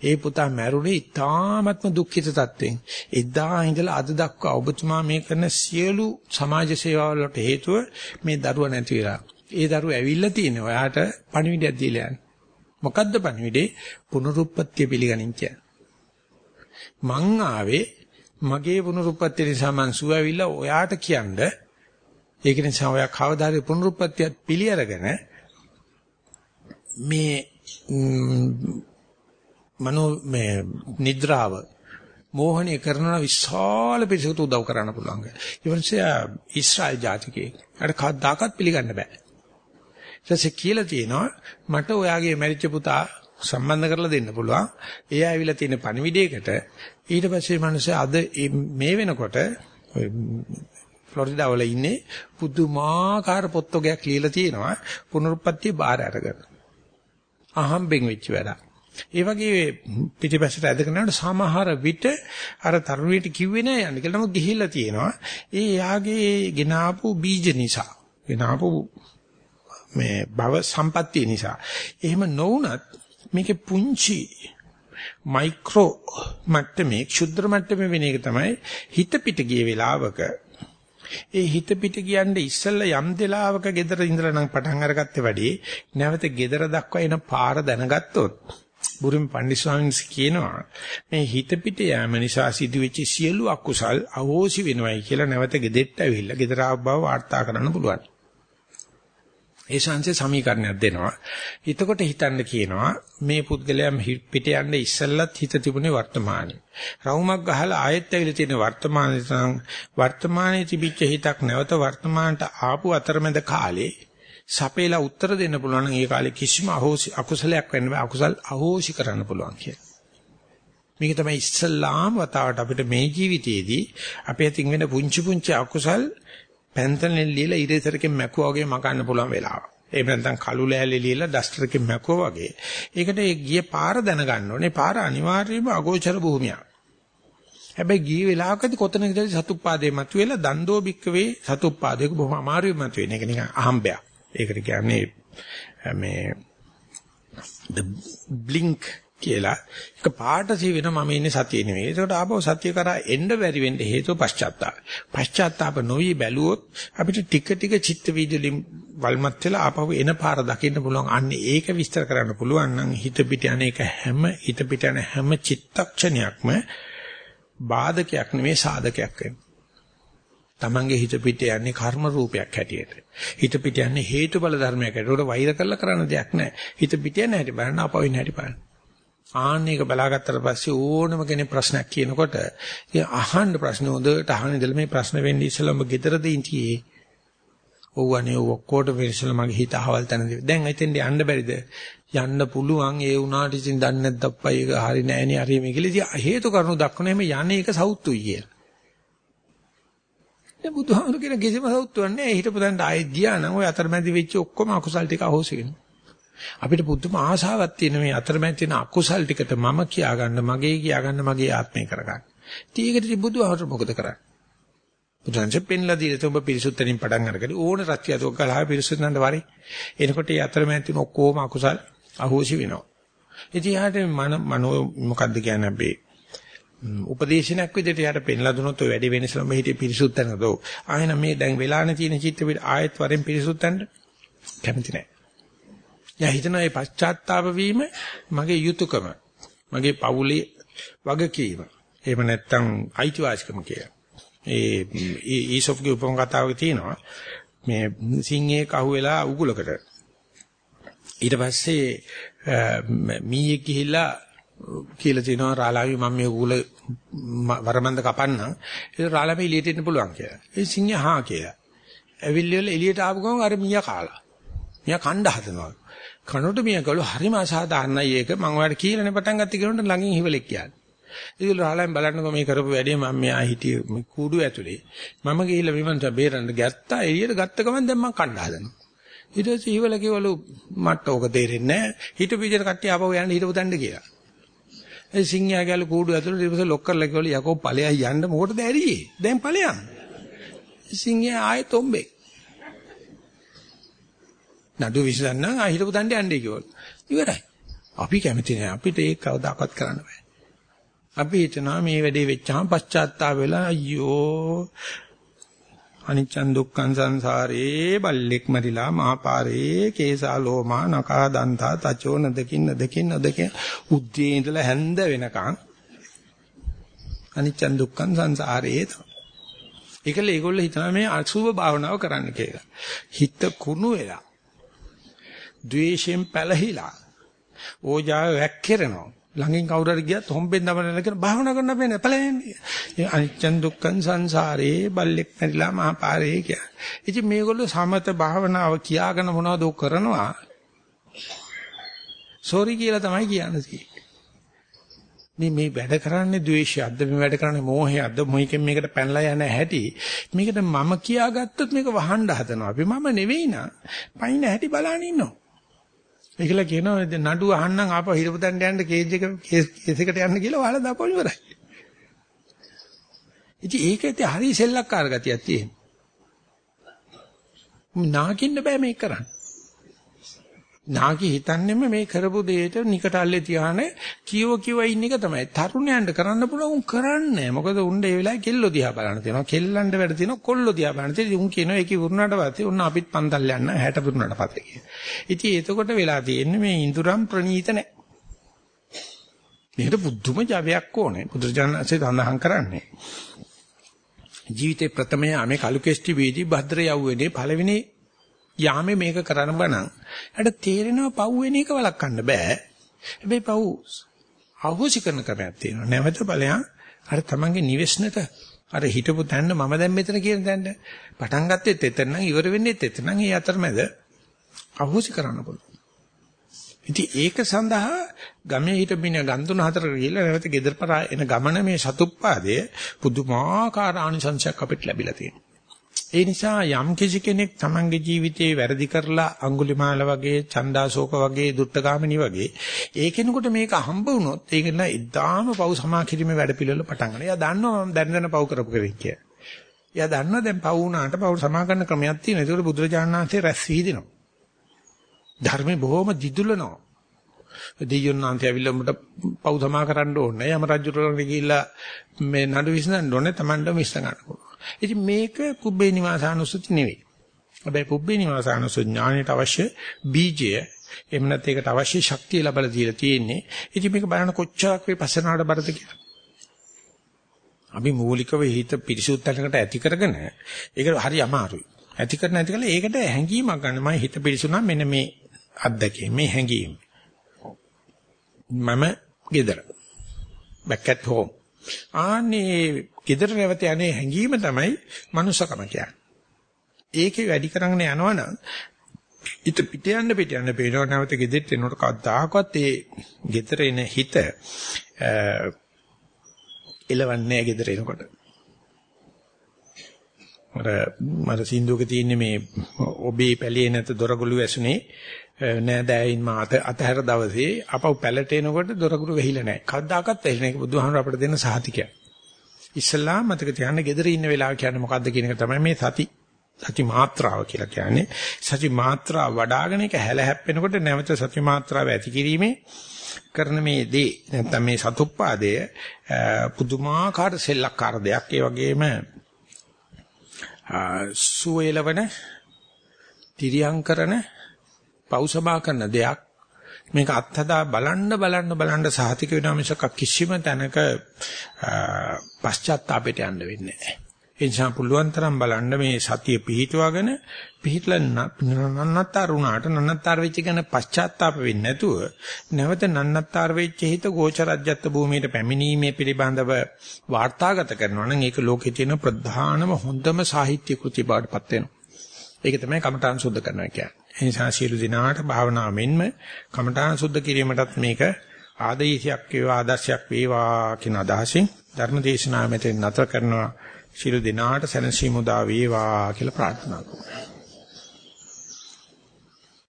ඒ පුතා මැරුණේ ඉතාමත්ම දුක්ඛිත තත්වෙන්. එදා ඉඳලා අද දක්වා ඔබතුමා මේ කරන සියලු සමාජ සේවාවල වලට හේතුව මේ දරුවා නැති වෙලා. ඒ දරුවා ඇවිල්ලා තියෙන ඔයාට පණිවිඩයක් දීලා යන්නේ. මොකද්ද පණිවිඩේ? පුනරුත්පත්ති පිළිගනින් කියන්නේ. මං ආවේ මගේ පුනරුත්පත්ති නිසා මං සුව ඇවිල්ලා ඔයාට කියන්න ඒක නිසා ඔයා කවදාද පුනරුත්පත්තියත් පිළි අරගෙන මේ මනෝ මේ නිද්‍රාව මෝහණය කරන විශාල පිරිසකට උදව් කරන්න පුළුවන්. ඊවන්සේ ඊශ්‍රායල් ජාතිකයෙක්. අර කවදාකවත් පිළිගන්න බෑ. ඊටසේ කියලා තියෙනවා මට ඔයාගේ මැරිච්ච පුතා සම්බන්ධ කරලා දෙන්න පුළුවන්. එයා ඇවිල්ලා තියෙන පණිවිඩයකට ඊට පස්සේ මිනිස්සු අද මේ වෙනකොට ෆ්ලොරිඩා වල ඉන්නේ පුදුමාකාර පොත්වගයක් ලියලා තියෙනවා පුනරුත්පත්ති බාර අරගෙන. අහම්බෙන් වෙච්ච වැඩක්. ඒ වගේ පිටිපස්සට ඇදගෙන යනකොට සමහර විට අර තරුණියට කිව්වේ නෑ යන්න කියලා නමුත් ගිහිල්ලා තියෙනවා. ඒ යාගේ ගෙනාපු බීජ නිසා. ගෙනාපු මේ භව සම්පත්තිය නිසා. එහෙම නොවුනත් මේකේ පුංචි මයික්‍රෝ මට්ටමේ ක්ෂුද්‍ර මට්ටමේ වෙන එක තමයි හිත පිට ගිය වෙලාවක ඒ හිත පිට කියන්නේ ඉස්සෙල්ලා යම් දෙලාවක gedara ඉඳලා නම් පටන් අරගත්තේ වැඩි නැවත gedara දක්වා එන පාර දැනගත්තොත් බුරුම පණ්ඩිත ස්වාමීන් වහන්සේ කියනවා මේ හිත පිට යෑම නිසා සිදුවෙච්ච සියලු අකුසල් අහෝසි වෙනවයි කියලා නැවත ගෙදෙට්ට ඇවිල්ලා ගෙදර ආව බව වාර්තා කරන්න පුළුවන්. ඒ ශාන්සේ සමීකරණයක් දෙනවා. එතකොට හිතන්න කියනවා මේ පුද්ගලයා පිට යන්නේ ඉස්සෙල්ලත් හිත තිබුණේ වර්තමානයේ. රවුමක් ගහලා ආයෙත් ඇවිල්ලා තියෙන වර්තමානයේ තන වර්තමානයේ තිබිච්ච හිතක් නැවත වර්තමානට ආපු අතරමැද කාලේ සපේලා උත්තර දෙන්න පුළුවන් නම් ඒ කාලේ කිසිම අහෝසි අකුසලයක් වෙන්න බෑ අකුසල් අහෝසි කරන්න පුළුවන් කියලා. මේක තමයි ඉස්සල්ලාම වතාවට අපිට මේ ජීවිතයේදී අපේ අතින් වෙන පුංචි පුංචි අකුසල් පැන්තලෙන් ලියලා ඉරේතරකින් මැකුවා වගේ මකන්න පුළුවන් වෙලාව. එහෙම නැත්නම් කළු ලෑල්ලේ ලියලා ඩස්ටරකින් මැකුවා වගේ. ඒකට ඒ ගිය පාර දැනගන්න ඕනේ. පාර අනිවාර්යයෙන්ම අගෝචර භූමියක්. හැබැයි ගිය වෙලාවකදී කොතනකදී සතුප්පාදේ මතුවෙලා දන්දෝ බික්කවේ සතුප්පාදේක බොහොම අමාරුවෙන් මතුවෙන එක නිකන් අහම්බයක්. ඒකට කියන්නේ මේ the blink කියලා එක පාට සී වෙන මම ඉන්නේ සතියේ නෙවෙයි. ඒකට ආපහු සතිය කරා එන්න බැරි වෙන්න හේතුව පශ්චාත්තාප. පශ්චාත්තාප නොවි බැලුවොත් අපිට ටික ටික චිත්ත වීදලි වල්මත් වෙලා ආපහු එන පාර දකින්න පුළුවන්. අන්න ඒක විස්තර කරන්න පුළුවන් නම් හිත පිට අනේක හැම හිත පිට යන හැම චිත්තක්ෂණයක්ම බාධකයක් නෙවෙයි සාධකයක් වෙනවා. Tamange හිත පිට යන්නේ කර්ම රූපයක් හැටියට. හිත පිට යන්නේ හේතුඵල ධර්මයක් හැටියට. උඩ වෛර කරලා කරන්න දෙයක් නැහැ. හිත පිට යන හැටි බලන්න අපවින් හැටි බලන්න. ආන්න එක බලාගත්තට පස්සේ ඕනම කෙනෙක් ප්‍රශ්නයක් කියනකොට ඉතින් අහන්න ප්‍රශ්න හොඳට අහන ඉඳලා මේ ප්‍රශ්න වෙන්නේ ඉස්සෙල්ලාම ගෙදරද ඉඳී ඔව්වනේ ඔක්කොට වෙනසල මගේ හිත අහවල් තැනදී. දැන් එතෙන්ට යන්න බැරිද? යන්න පුළුවන් ඒ උනාට ඉතින් දන්නේ නැද්ද අප්පයි ඒක හරි නෑනේ හරි මේ කියලා ඉතින් හේතු කරුණු දක්වන හැම යන්නේ ඒක සෞතුයි කියලා. දැන් බුදුහාමුදුරු කියන කිසිම සෞතුවක් නෑ හිටපු දැන් ආයෙත් ගියා නම් ওই අතරමැදි වෙච්ච ඔක්කොම අකුසල් ටික අහෝසි වෙනවා. අපිට පුදුම ආශාවක් තියෙන මේ අතරමැද තියෙන අකුසල් ටිකට මම කියාගන්න මගේ කියාගන්න මගේ ආත්මය කරගන්න. ඉතින් ඒකට බුදුහාමුදුරු මොකද කරන්නේ? බුදුන්සේ පෙන්ලා දීලා තුඹ පිරිසුත්තරින් පටන් අරගෙන ඕන රත්යතුක් ගලහා පිරිසුත්තන්ට වරි. එනකොට ඒ අතරමැද තියෙන ඔක්කොම අකුසල් අහෝසි වෙනවා. ඉතින් යාට මන මනෝ මොකද්ද කියන්නේ අපි උපදේශනයක් විදිහට යාට පෙන්ලා දුනොත් ඔය වැඩි වෙනසලම හිතේ පිරිසුත්තනද ආයෙන මේ දැන් වෙලානේ තියෙන චිත්ත පිට ආයෙත් වරෙන් පිරිසුත්තන්ට කැමති නැහැ. යා හිතනවා මේ පශ්චාත්තාප වීම මගේ යුතුයකම මගේ පවුලේ වගකීම. එහෙම නැත්නම් අයිතිවාසිකම කියලා. ඒ ඊසොෆ්ගේ උපම කතාවක තියෙනවා මේ සිංහේ කහුවෙලා උගුලකට ඊට පස්සේ මීයේ ගිහිල්ලා කියලා තිනවා රාලාවි මම මේ උගුල වරමන්ද කපන්නම් ඒක රාලාවි එළියට එන්න පුළුවන් කියලා. ඒ සිංහයා හා කියලා. ඇවිල්ලිවල එළියට ආපු ගමන් අර මීයා කාලා. මීයා කණ්ඩ හදනවා. කනොට මීයා ගලු හරිම අසාධාරණයි ඒක මම ඔයාලට කියලානේ පටන් ගත්තේ කියනොත් ළඟින් හිවලෙක් කියන්නේ. ඉතින් රාලෙන් බලන්නකො මේ කරපු වැඩේ මම මෙහා හිටියේ මේ කූඩු ඇතුලේ. මම ගිහිල්ලා විමන්ත බේරන්න ගත්තා. එළියට ගත්ත ගමන් දැන් මම කණ්ඩ හදනවා. ඊට පස්සේ ඉවල කිවලු මට ඕක තේරෙන්නේ නැහැ. හිටපු විදිහට කට්ටිය ආපහු යන්න හිටපු තැනට කියලා. ඒ සිංහයා ගාලු කූඩු ඇතුලේ ඊට පස්සේ ලොක් කරලා කිව්වලු යකෝ ඵලයයි යන්න මොකටද ඇරියේ? දැන් ඵලයන්. සිංහයා ආයෙත් ඔම්බේ. නඩු විසඳන්න ආ හිටපු තැනට යන්නේ කිව්වලු. ඉවරයි. අපි කැමති නෑ. අපිට ඒක කවදාකවත් කරන්න බෑ. අපි හිතනවා මේ වැඩේ වෙච්චාම පශ්චාත්තාප වෙලා අයියෝ අනිච්චන් දුක්ඛං සංසාරේ බල්ලෙක් මරිලා මහපාරේ කේසා ලෝමා නකා දන්තා තචෝ නදකින් නදකින් නදකින් උද්දී ඉඳලා හැන්ද වෙනකන් අනිච්චන් දුක්ඛං සංසාරේ ඒකල ඒගොල්ලෝ හිතනවා මේ අසුභ භාවනාව කරන්න කියලා. හිත කුණු වෙලා. ද්වේෂයෙන් පැලහිලා. ඕජාව වැක්කිරෙනවා. ළඟින් කවුරු හරි ගියත් හොම්බෙන් දමන ලකන භාවනා කරන්න බෑ නැපලෙන්නේ. ඒ අනිච්චන් දුක්ඛන් සංසාරේ බල්ලෙක් මැරිලා මහපාරේ කිය. ඉතින් මේගොල්ලෝ සමත භාවනාව කියාගෙන මොනවද කරනවා? සෝරි කියලා තමයි කියන්නේ. මේ මේ වැඩ කරන්නේ ද්වේෂයක්ද මේ වැඩ කරන්නේ මෝහයක්ද මොහිකෙන් මේකට පැනලා යන හැටි මේකට මම කියාගත්තොත් මේක වහන්න හදනවා අපි මම නෙවෙයි නා පයින් හැටි බලන්න ඉන්නවා ඒකල කියනවා නඩුව අහන්නම් ආපහු හිරපු තැනට යන්න කේජ් එක කේස් එකට යන්න කියලා වහලා දාපුවම ඉවරයි. ඉතින් ඒකෙත් හරි සෙල්ලක්කාර ගතියක් තියෙනවා. නාකින්න බෑ මේක කරන්න. නාකි හිතන්නේම මේ කරපු දෙයට නිකටල්ලේ තියාන කියව කියව ඉන්න එක තමයි. තරුණයන්ට කරන්න පුළුවන් උන් කරන්නේ. මොකද උන් ඒ වෙලාවේ කෙල්ලෝ දිහා බලන්න තියෙනවා. කෙල්ලන්ට වැඩ තියෙනවා කොල්ලෝ දිහා බලන්න තියෙනවා. උන් කියනවා ඒකේ වුණාට පස්සේ උන් අපිත් පන්තල් යන්න 60 පුරුණාට පස්සේ කියලා. ඉතින් එතකොට වෙලා තියෙන්නේ මේ ඉඳුරම් ප්‍රණීත නැහැ. මේකට බුද්ධම ජවයක් ඕනේ. බුදුරජාණන්සේ සඳහන් කරන්නේ. ජීවිතේ ප්‍රථම යාමේ කලු කෙස්ටි වේදී භද්‍ර යව්වේනේ පළවෙනි යාමේ මේක කරන්න බණන්. එයාට තේරෙනවා පව් වෙන එක වළක්වන්න බෑ. හැබැයි පව් අහෝසි කරන ක්‍රමයක් තියෙනවා. නැවත බලයන් අර තමන්ගේ නිවෙස්නට අර හිටපු තැන්න මම දැන් මෙතන කියන තැන්න පටන් ගත්තෙත් එතන නම් ඉවර වෙන්නේත් එතන නම් ඒ අතරමැද අහෝසි කරන්න පුළුවන්. ඉතින් ඒක සඳහා ගමේ හිටපින ගන්තුන හතර ගිහිල්ලා නැවත ගෙදර පරා එන ගමන මේ සතුප්පාදය පුදුමාකාර ආනිසංශයක් අපිට ලැබිලා තියෙනවා. ඒ නිසා යම් කිසි කෙනෙක් තමන්ගේ ජීවිතේ වැරදි කරලා අඟුලිමාල වගේ, චණ්ඩාශෝක වගේ, දුට්ටගාමිනී වගේ ඒ කෙනෙකුට මේක හම්බ වුණොත් ඒක න ඉදාම පව් සමා කිරීමේ වැඩ පිළිවෙල පටන් ගන්නවා. එයා දන්නවා මම දැන් දැන පව් කරපු කෙනෙක් කියලා. එයා දන්නවා දැන් පව් වුණාට පව් සමා කරන ක්‍රමයක් තියෙනවා. ඒකට බුදුරජාණන් වහන්සේ රැස් වීදිනවා. ධර්මේ බොහොම දිදුලනවා. දෙයියන් වහන්සේ ඇවිල්ලා උඹට පව් සමා කරන්න ඕනේ. යම රජුරණ ගිහිල්ලා මේ නඩු විසඳන්න ඕනේ. Tamanda විසඳ ගන්න ඕනේ. ඉතින් මේක පුබ්බේ නිවාසානුසුති නෙවෙයි. හැබැයි පුබ්බේ නිවාසානුසු ඥාණයට අවශ්‍ය බීජය එහෙම නැත්නම් ඒකට අවශ්‍ය ශක්තිය ලැබලා දීලා තියෙන්නේ. ඉතින් මේක බලන්න කොච්චරක් විපස්සනාට බරද කියලා. අපි මූලිකව හිත පිරිසුදු තැනකට ඇති කරගෙන ඒක හරි අමාරුයි. ඇති කරන ඇති කළා ඒකට හැංගීමක් ගන්න මම හිත පිරිසුනා මෙන්න මේ අත්දැකීම මේ හැංගීම. මම ගෙදර. back at home. ආන්නේ ගෙදර නැවත යන්නේ හැංගීම තමයි මනුස්සකම කියන්නේ. ඒකේ වැඩි කරගෙන යනවනම් හිත පිට යන්න පිට යන්න පේනවා නැවත ගෙදෙට්ට එනකොට කවදාකවත් ඒ ගෙදර එන හිත එලවන්නේ ගෙදර එනකොට. මර මර සින්දුවක තියෙන්නේ මේ ඔබේ පැලියේ නැත දොරගුළු ඇසුනේ නෑදෑයින් මා අත අතහැර දවසේ අපව පැලට එනකොට දොරගුළු වෙහිලා නැහැ. කවදාකවත් වෙහිලා නැහැ. බුදුහාමර අපිට දෙන සහතිකය. ඉස්ලාම් මතක තියාගන්න ගෙදර ඉන්න වෙලාව කියන්නේ මොකද්ද කියන එක තමයි මේ සති සති මාත්‍රාව කියලා කියන්නේ. සති මාත්‍රාව වඩ아가න එක හැල හැප්පෙනකොට නැවත සති මාත්‍රාව ඇති කිරීමේ කරන මේ දේ නැත්නම් මේ සතුප්පාදය පුදුමාකාර සෙල්ලක්කාර දෙයක්. ඒ වගේම සුවේලවන තිරියම් කරන පෞසබා කරන දෙයක් මේක අත්හදා බලන්න බලන්න බලන්න සාහිතික වෙනා මිසක කිසිම තැනක පශ්චාත්තාපයට යන්න වෙන්නේ නැහැ. ඒ නිසා පුළුවන් තරම් බලන්න මේ සතිය පිහිටුවගෙන පිහිටලා නන්නත්තර වුණාට නන්නත්තර වෙච්ච ගැන පශ්චාත්තාප වෙන්නේ නැතුව නැවත නන්නත්තර වෙච්ච හිත ගෝචරජ්‍යත්ව භූමියට පැමිණීමේ පිළිබඳව වාර්තාගත කරනවා නම් ඒක ලෝකේ තියෙන ප්‍රධානම හොඳම සාහිත්‍ය කෘති බවටපත් වෙනවා. ඒක තමයි කමඨාන් සුද්ධ කරනවා කියන්නේ. ඒ නිසා සියලු දිනාට භාවනාව මෙන්ම කමඨාන් සුද්ධ කිරීමටත් මේක ආදේශයක් වේවා ආදර්ශයක් වේවා කියන අදහසින් ධර්ම දේශනාව මෙතෙන් නතර කරනවා. ශිරු දිනාට සැනසීම උදා වේවා කියලා ප්‍රාර්ථනා කරනවා.